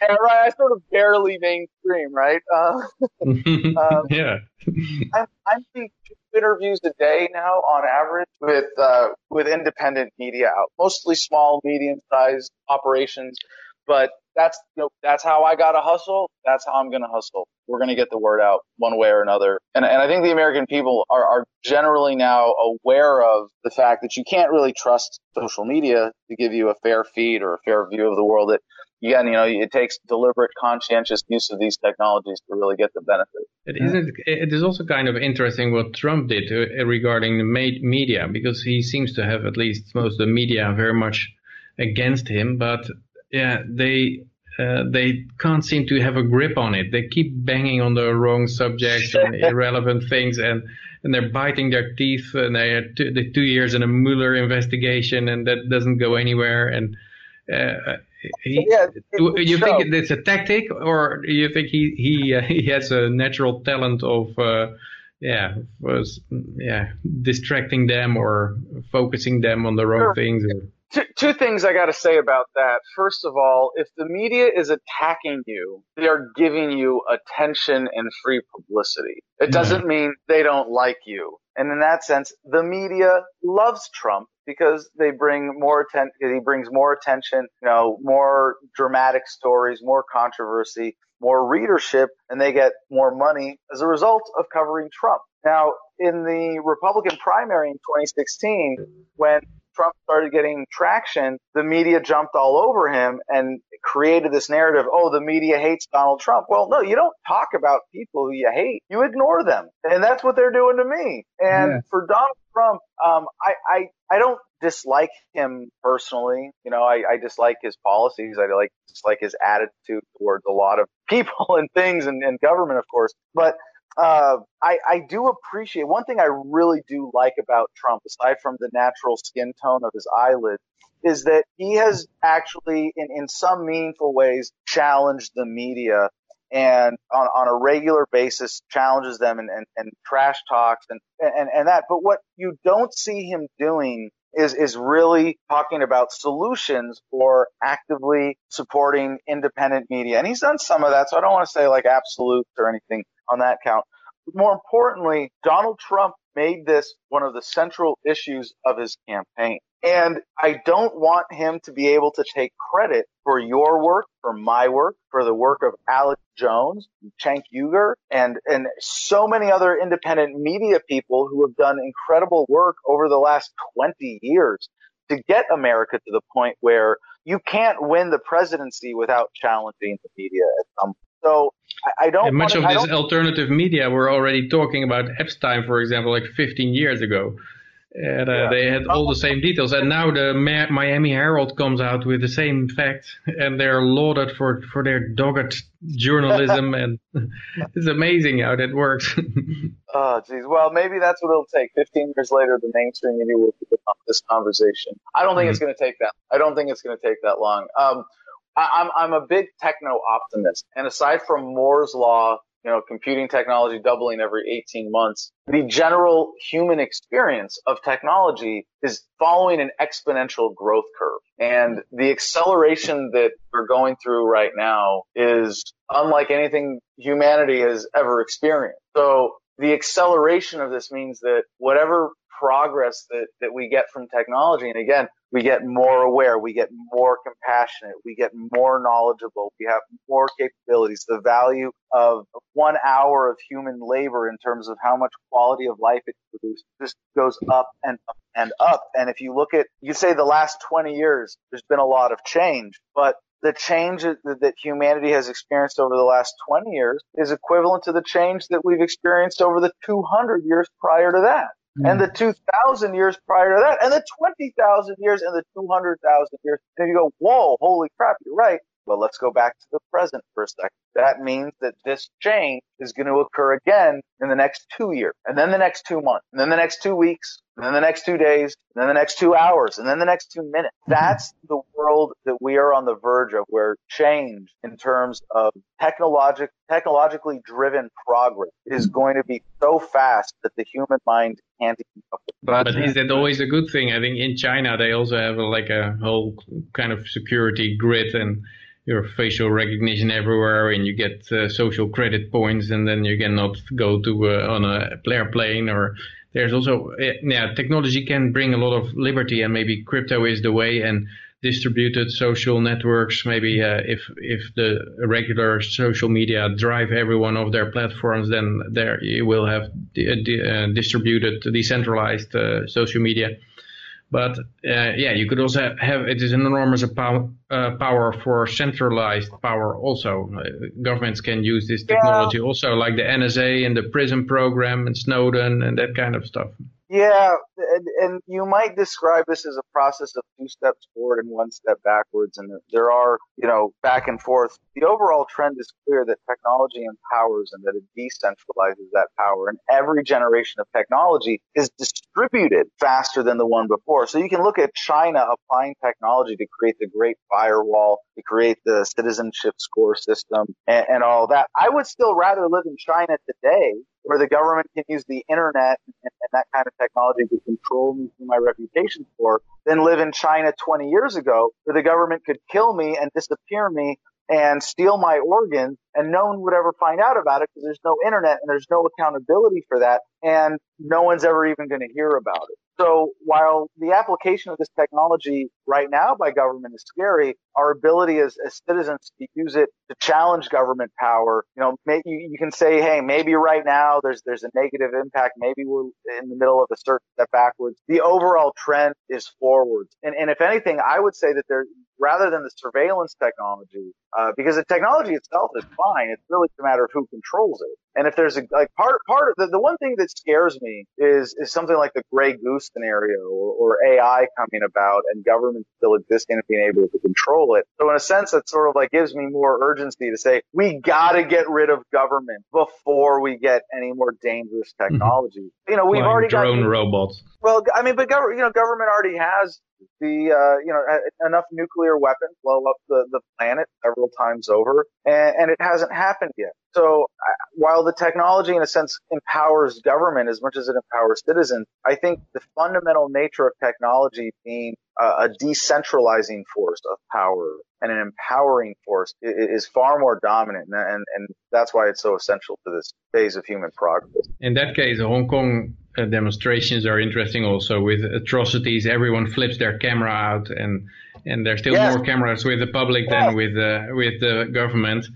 right. I sort of barely mainstream, right? Uh, um, yeah. I'm, I'm doing two interviews a day now on average with uh, with independent media out, mostly small, medium-sized operations. But that's you know that's how I got to hustle. That's how I'm going to hustle. We're going to get the word out one way or another. And and I think the American people are are generally now aware of the fact that you can't really trust social media to give you a fair feed or a fair view of the world. That again, you know, it takes deliberate, conscientious use of these technologies to really get the benefit. It isn't. It is also kind of interesting what Trump did uh, regarding the media because he seems to have at least most of the media very much against him, but yeah, they uh, they can't seem to have a grip on it. They keep banging on the wrong subjects and irrelevant things, and and they're biting their teeth. And they had two, the two years in a Mueller investigation, and that doesn't go anywhere. And uh, he, yeah, do you show. think it's a tactic, or do you think he he uh, he has a natural talent of uh, yeah was yeah distracting them or focusing them on the wrong sure. things? Or? Two, two things I got to say about that. First of all, if the media is attacking you, they are giving you attention and free publicity. It doesn't mean they don't like you. And in that sense, the media loves Trump because they bring more attention. He brings more attention, you know, more dramatic stories, more controversy, more readership, and they get more money as a result of covering Trump. Now, in the Republican primary in 2016, when Trump started getting traction, the media jumped all over him and created this narrative. Oh, the media hates Donald Trump. Well, no, you don't talk about people who you hate. You ignore them, and that's what they're doing to me. And yeah. for Donald Trump, um, I, I I don't dislike him personally. You know, I, I dislike his policies. I like dislike his attitude towards a lot of people and things and, and government, of course. But uh, I, I do appreciate one thing I really do like about Trump, aside from the natural skin tone of his eyelids, is that he has actually, in, in some meaningful ways, challenged the media and on, on a regular basis challenges them and, and, and trash talks and, and, and that. But what you don't see him doing is is really talking about solutions or actively supporting independent media. And he's done some of that, so I don't want to say like absolute or anything on that count. More importantly, Donald Trump made this one of the central issues of his campaign. And I don't want him to be able to take credit for your work, for my work, for the work of Alex Jones, Cenk Uygur, and, and so many other independent media people who have done incredible work over the last 20 years to get America to the point where you can't win the presidency without challenging the media at some so I, I don't. And much wanna, of this alternative media were already talking about Epstein, for example, like 15 years ago. And uh, yeah. they had all the same details. And now the Ma Miami Herald comes out with the same facts, and they're lauded for, for their dogged journalism. and it's amazing how that works. oh, geez. Well, maybe that's what it'll take. 15 years later, the mainstream media will pick up this conversation. I don't think mm -hmm. it's going to take that. I don't think it's going to take that long. Um, I'm, I'm a big techno optimist. And aside from Moore's law you know, computing technology doubling every 18 months. The general human experience of technology is following an exponential growth curve. And the acceleration that we're going through right now is unlike anything humanity has ever experienced. So the acceleration of this means that whatever progress that, that we get from technology, and again, we get more aware, we get more compassionate, we get more knowledgeable, we have more capabilities. The value of one hour of human labor in terms of how much quality of life it produces just goes up and up and up. And if you look at, you say the last 20 years, there's been a lot of change, but the change that humanity has experienced over the last 20 years is equivalent to the change that we've experienced over the 200 years prior to that mm. and the 2,000 years prior to that, and the 20,000 years and the 200,000 years. And you go, whoa, holy crap, you're right. Well, let's go back to the present for a second. That means that this change is going to occur again in the next two years, and then the next two months, and then the next two weeks, and then the next two days, and then the next two hours, and then the next two minutes. Mm-hmm. That's the world that we are on the verge of, where change in terms of technologic, technologically driven progress is going to be so fast that the human mind can't keep up. But, but is that always a good thing? I think in China they also have a, like a whole kind of security grid and your facial recognition everywhere and you get uh, social credit points and then you cannot go to uh, on a airplane or there's also uh, yeah technology can bring a lot of liberty and maybe crypto is the way and distributed social networks maybe uh, if if the regular social media drive everyone off their platforms then there you will have uh, distributed decentralized uh, social media but uh, yeah, you could also have, it is an enormous power, uh, power for centralized power also. Uh, governments can use this technology yeah. also, like the NSA and the PRISM program and Snowden and that kind of stuff. Yeah, and, and, you might describe this as a process of two steps forward and one step backwards, and there are, you know, back and forth. The overall trend is clear that technology empowers and that it decentralizes that power, and every generation of technology is distributed faster than the one before. So you can look at China applying technology to create the Great Firewall, to create the citizenship score system, and, and all that. I would still rather live in China today where the government can use the internet and, and, that kind of technology to control me through my reputation for than live in China 20 years ago where the government could kill me and disappear me and steal my organs and no one would ever find out about it because there's no internet and there's no accountability for that and no one's ever even going to hear about it. So while the application of this technology right now by government is scary, our ability as, as citizens to use it to challenge government power, you know, may, you, you can say, hey, maybe right now there's there's a negative impact. Maybe we're in the middle of a certain step backwards. The overall trend is forwards. And, and if anything, I would say that there, rather than the surveillance technology, uh, because the technology itself is fine. It's really a matter of who controls it. And if there's a like part part of the, the one thing that scares me is is something like the gray goo scenario or, or AI coming about and government still existing and being able to control it. So in a sense, that sort of like gives me more urgency to say we got to get rid of government before we get any more dangerous mm-hmm. technology. Mm-hmm. You know, we've like already drone got robots. Well, I mean, but government, you know, government already has the uh, you know enough nuclear weapons blow up the, the planet several times over, and, and it hasn't happened yet. So uh, while the technology, in a sense, empowers government as much as it empowers citizens, I think the fundamental nature of technology being a decentralizing force of power and an empowering force is far more dominant, and, and that's why it's so essential to this phase of human progress. In that case, Hong Kong uh, demonstrations are interesting also with atrocities. Everyone flips their camera out, and and there's still yes. more cameras with the public yes. than with the with the government.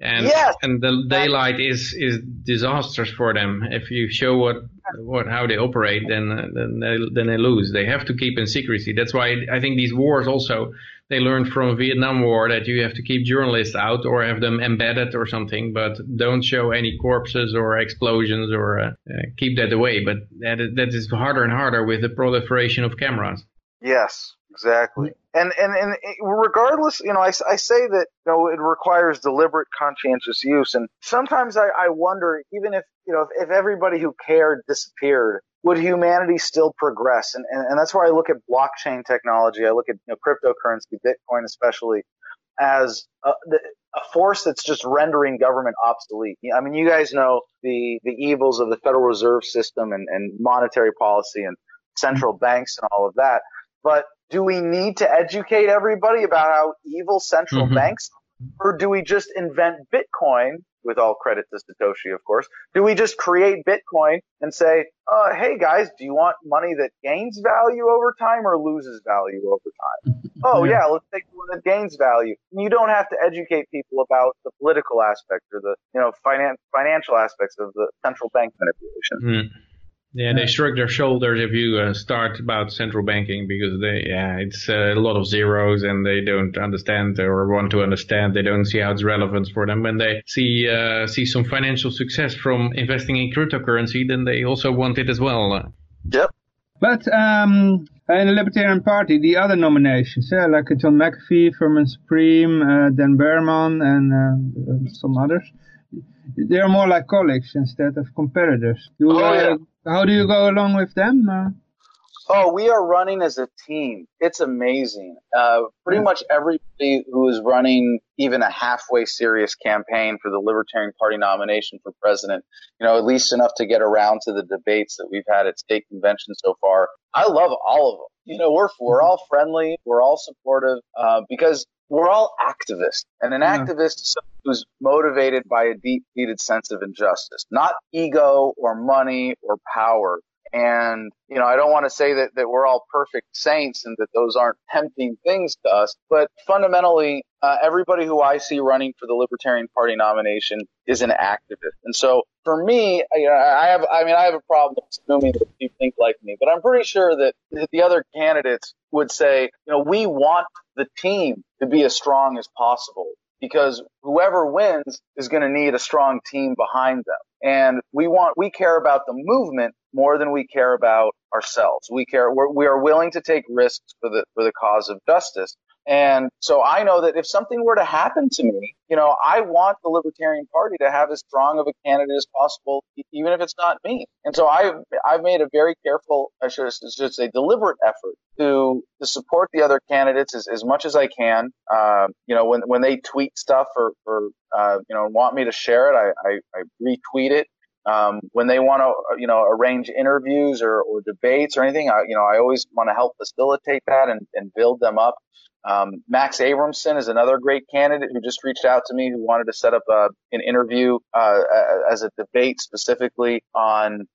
And yes. and the daylight is is disastrous for them. If you show what what how they operate, then then they then they lose. They have to keep in secrecy. That's why I think these wars also they learned from Vietnam War that you have to keep journalists out or have them embedded or something, but don't show any corpses or explosions or uh, uh, keep that away. But that that is harder and harder with the proliferation of cameras. Yes, exactly. And, and, and regardless, you know, I, I say that, you know, it requires deliberate conscientious use. And sometimes I, I wonder, even if, you know, if, if everybody who cared disappeared, would humanity still progress? And, and, and that's why I look at blockchain technology. I look at, you know, cryptocurrency, Bitcoin especially, as a, a force that's just rendering government obsolete. I mean, you guys know the, the evils of the Federal Reserve System and, and monetary policy and central banks and all of that. But do we need to educate everybody about how evil central mm-hmm. banks or do we just invent Bitcoin with all credit to Satoshi, of course? Do we just create Bitcoin and say, uh, hey guys, do you want money that gains value over time or loses value over time? oh yeah, let's take one that gains value. You don't have to educate people about the political aspect or the, you know, finan- financial aspects of the central bank manipulation. Mm. Yeah, they shrug their shoulders if you uh, start about central banking because they, yeah, it's uh, a lot of zeros and they don't understand or want to understand. They don't see how it's relevant for them. When they see uh, see some financial success from investing in cryptocurrency, then they also want it as well. Yep. But um, in the Libertarian Party, the other nominations, yeah, like John McAfee, Vermin Supreme, uh, Dan Behrman, and uh, some others, they are more like colleagues instead of competitors. You, oh, yeah how do you go along with them? Uh, oh, we are running as a team. It's amazing. Uh, pretty yeah. much everybody who is running even a halfway serious campaign for the Libertarian Party nomination for president, you know, at least enough to get around to the debates that we've had at state conventions so far. I love all of them. You know, we're we're all friendly, we're all supportive, uh, because we're all activists, and an yeah. activist is someone who's motivated by a deep-seated sense of injustice, not ego or money or power. And, you know, I don't want to say that, that we're all perfect saints and that those aren't tempting things to us, but fundamentally, uh, everybody who I see running for the Libertarian Party nomination is an activist. And so for me, you know, I have, I mean, I have a problem assuming that you think like me, but I'm pretty sure that the other candidates would say, you know, we want the team to be as strong as possible because whoever wins is going to need a strong team behind them. And we want, we care about the movement more than we care about ourselves. We care, we're, we are willing to take risks for the, for the cause of justice. And so I know that if something were to happen to me, you know, I want the Libertarian Party to have as strong of a candidate as possible, even if it's not me. And so I've, I've made a very careful, I should, say deliberate effort to, to support the other candidates as, as much as I can. Uh, you know, when, when they tweet stuff or, or, uh, you know, want me to share it, I, I, I retweet it. Um, when they want to, you know, arrange interviews or, or debates or anything, I, you know, I always want to help facilitate that and, and build them up. Um, Max Abramson is another great candidate who just reached out to me who wanted to set up a, an interview uh, as a debate specifically on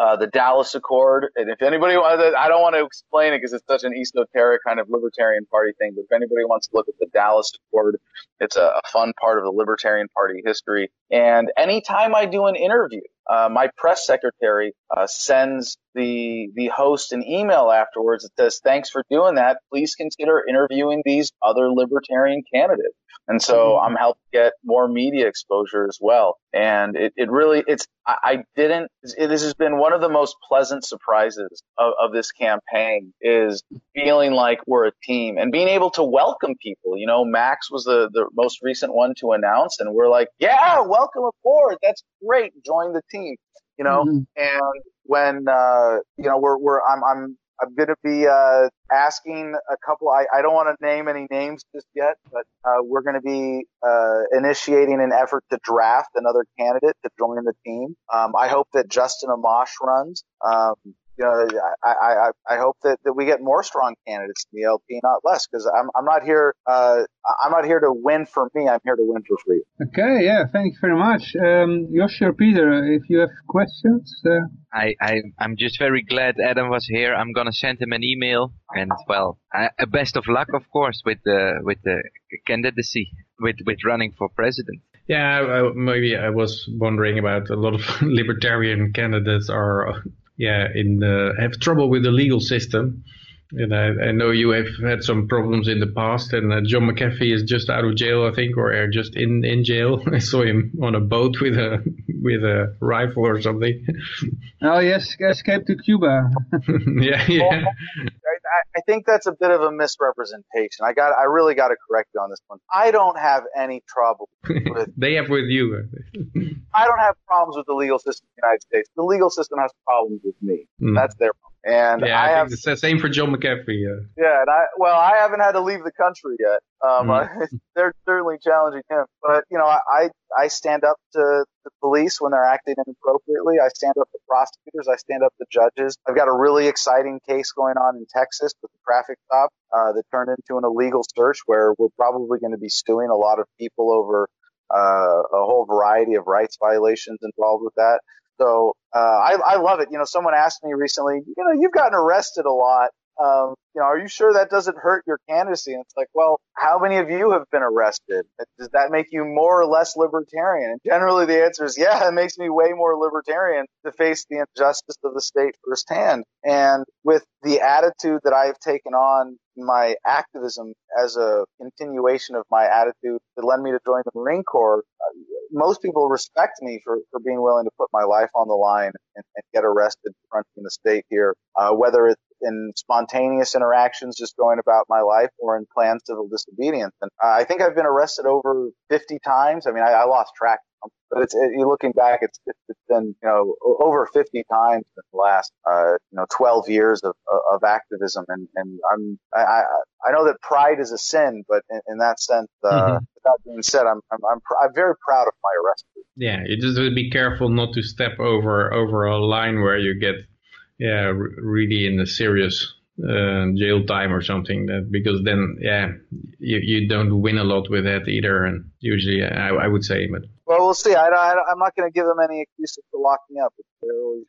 uh, the Dallas Accord. And if anybody wants, I don't want to explain it because it's such an esoteric kind of libertarian party thing. But if anybody wants to look at the Dallas Accord, it's a, a fun part of the Libertarian Party history. And anytime I do an interview, uh, my press secretary uh, sends the the host an email afterwards that says, "Thanks for doing that. Please consider interviewing these other libertarian candidates." And so mm-hmm. I'm helping get more media exposure as well. And it, it really, it's, I, I didn't, it, this has been one of the most pleasant surprises of, of this campaign is feeling like we're a team and being able to welcome people. You know, Max was the, the most recent one to announce and we're like, yeah, welcome aboard. That's great. Join the team, you know, mm-hmm. and when, uh, you know, we're, we're, I'm, I'm, I'm going to be uh, asking a couple. I, I don't want to name any names just yet, but uh, we're going to be uh, initiating an effort to draft another candidate to join the team. Um, I hope that Justin Amash runs. Um, you know, I, I, I hope that, that we get more strong candidates in the LP, not less, because I'm, I'm not here, uh, I'm not here to win for me. I'm here to win for free. Okay. Yeah. Thank you very much. Um, Yoshi or Peter, if you have questions. Uh... I, I, I'm just very glad Adam was here. I'm going to send him an email and well, I, best of luck, of course, with the, with the candidacy, with, with running for president. Yeah, I, maybe I was wondering about a lot of libertarian candidates are yeah, in the, have trouble with the legal system. And I, I, know you have had some problems in the past, and uh, John McAfee is just out of jail, I think, or just in, in jail. I saw him on a boat with a with a rifle or something. Oh yes, escaped to Cuba. yeah, yeah. I think that's a bit of a misrepresentation. I got, I really got to correct you on this one. I don't have any trouble with. they have with you. I don't have problems with the legal system in the United States. The legal system has problems with me. Mm. That's their problem. And yeah, I, I have, the same for Joe McAfee. Yeah. yeah, and I well, I haven't had to leave the country yet. Um, mm. they're certainly challenging him, but you know, I I stand up to the police when they're acting inappropriately. I stand up to prosecutors. I stand up to judges. I've got a really exciting case going on in Texas with a traffic stop uh, that turned into an illegal search, where we're probably going to be suing a lot of people over uh, a whole variety of rights violations involved with that. So uh, I, I love it. You know, someone asked me recently, you know, you've gotten arrested a lot. Um, you know, are you sure that doesn't hurt your candidacy? And it's like, well, how many of you have been arrested? Does that make you more or less libertarian? And generally the answer is, yeah, it makes me way more libertarian to face the injustice of the state firsthand. And with the attitude that I've taken on my activism as a continuation of my attitude that led me to join the Marine Corps, uh, most people respect me for, for being willing to put my life on the line and, and get arrested fronting the state here, uh, whether it's in spontaneous interactions, just going about my life, or in planned civil disobedience. And I think I've been arrested over 50 times. I mean, I, I lost track, but it's it, looking back, it's it's been you know over 50 times in the last uh, you know 12 years of of activism, and and I'm I I know that pride is a sin, but in, in that sense, uh, mm-hmm. that being said, I'm I'm I'm, pr- I'm very proud of my arrest. Yeah, you just to be careful not to step over over a line where you get yeah really in a serious uh, jail time or something that because then yeah you, you don't win a lot with that either and usually I, I would say but well we'll see I, I am not going to give them any excuses to lock me up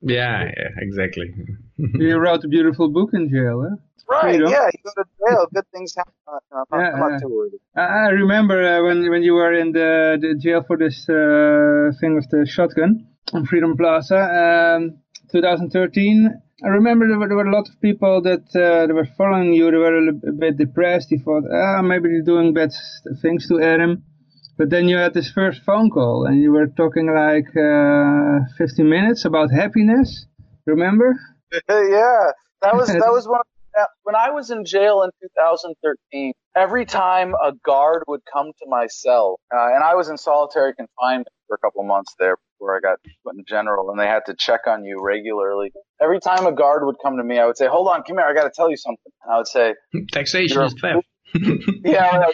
yeah, yeah exactly you wrote a beautiful book in jail huh? Right, yeah, you go to jail, good things happen. I'm not, yeah, I'm not too worried. I remember uh, when when you were in the, the jail for this uh, thing with the shotgun on Freedom Plaza, um, 2013. I remember there were, there were, a lot of people that uh, were following you. They were a, a bit depressed. They thought, ah, maybe you're doing bad things to Adam. But then you had this first phone call, and you were talking like uh, 15 minutes about happiness. Remember? yeah, that was that was one. Of, when I was in jail in 2013, every time a guard would come to my cell, uh, and I was in solitary confinement for a couple of months there before I got put in general, and they had to check on you regularly. Every time a guard would come to me, I would say, "Hold on, come here, I got to tell you something." And I would say, "Taxation is theft." yeah,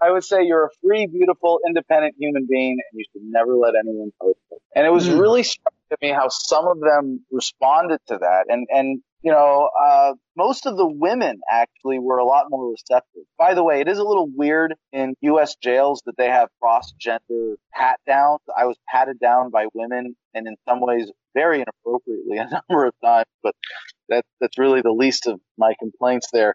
I would say you're a free, beautiful, independent human being, and you should never let anyone post it. And it was mm. really striking to me how some of them responded to that. And, and, you know, uh, most of the women actually were a lot more receptive. By the way, it is a little weird in U.S. jails that they have cross-gender pat downs. I was patted down by women and in some ways very inappropriately a number of times, but that, that's really the least of my complaints there.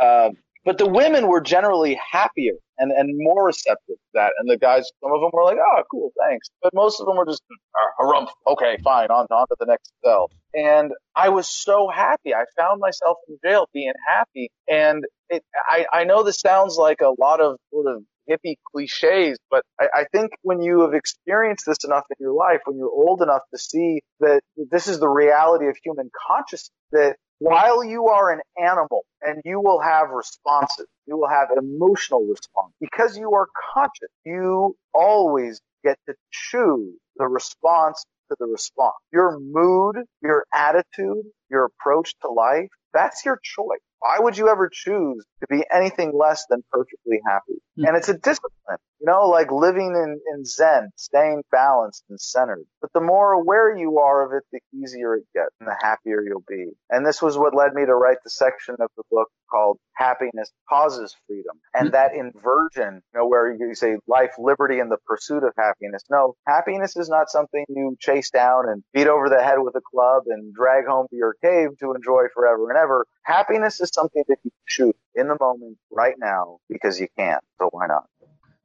Uh, but the women were generally happier and, and more receptive to that. And the guys, some of them were like, oh, cool, thanks. But most of them were just, uh, harumph, okay, fine, on, on to the next cell. And I was so happy. I found myself in jail being happy. And it, I, I know this sounds like a lot of sort of hippie cliches, but I, I, think when you have experienced this enough in your life, when you're old enough to see that this is the reality of human consciousness, that while you are an animal and you will have responses, you will have emotional response because you are conscious. You always get to choose the response to the response. Your mood, your attitude, your approach to life, that's your choice. Why would you ever choose to be anything less than perfectly happy? Mm-hmm. And it's a discipline, know, like living in, in Zen, staying balanced and centered. But the more aware you are of it, the easier it gets and the happier you'll be. And this was what led me to write the section of the book called Happiness Causes Freedom. And mm-hmm. that inversion, you know, where you say life, liberty, and the pursuit of happiness. No, happiness is not something you chase down and beat over the head with a club and drag home to your cave to enjoy forever and ever. Happiness is something that you choose in the moment right now because you can. So why not?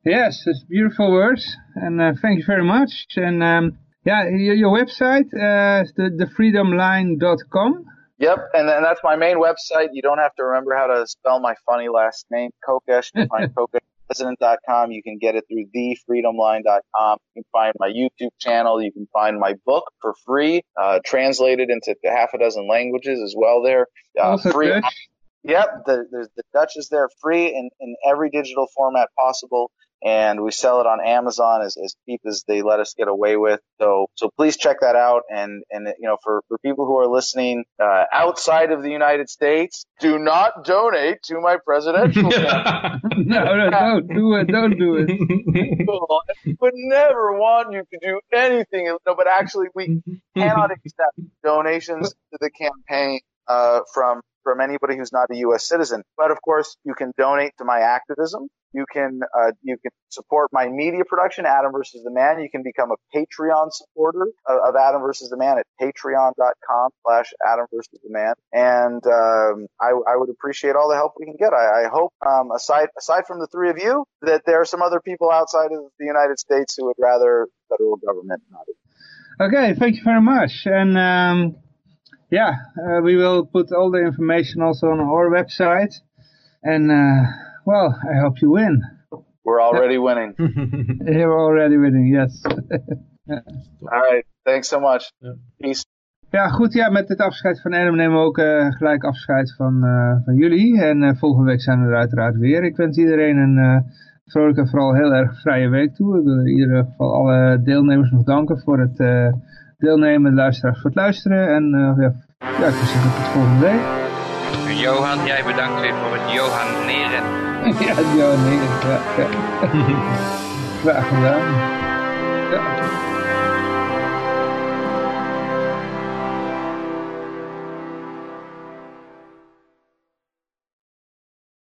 Yes, it's beautiful words, and uh, thank you very much. And um, yeah, your, your website uh, is the, thefreedomline.com. Yep, and, and that's my main website. You don't have to remember how to spell my funny last name, Kokesh. You find kokeshpresident.com. You can get it through thefreedomline.com. You can find my YouTube channel. You can find my book for free, uh, translated into half a dozen languages as well there. Uh, also free. Dutch. Yep, the, the Dutch is there free in, in every digital format possible and we sell it on Amazon as, as cheap as they let us get away with. So, so please check that out. And, and, you know, for, for people who are listening, uh, outside of the United States, do not donate to my presidential campaign. no, no, don't do it. Don't do it. I would never want you to do anything. No, but actually we cannot accept donations to the campaign, uh, from from anybody who's not a U.S. citizen. But of course, you can donate to my activism. You can uh, you can support my media production, Adam versus the Man. You can become a Patreon supporter of, of Adam versus the Man at patreon.com slash Adam versus the Man. And um, I, I, would appreciate all the help we can get. I, I hope, um, aside aside from the three of you, that there are some other people outside of the United States who would rather federal government not. Okay, thank you very much. And um, yeah, uh, we will put all the information also on our website. And uh, well, I hope you win. We're already winning. You're already winning, yes. All right, thanks so much. Peace. Ja, goed. Ja, met het afscheid van Adam nemen we ook uh, gelijk afscheid van, uh, van jullie. En uh, volgende week zijn we er uiteraard weer. Ik wens iedereen een vrolijke en vooral heel erg vrije week toe. Ik wil in ieder geval alle deelnemers nog danken voor het deelnemen. De luisteraars voor het luisteren. En ja, ja, ik zeg tot volgende week. Johan, jij bedankt weer voor het Johan Neren. Ja, Johan Neren, ja. ja. Graag gedaan. Ja.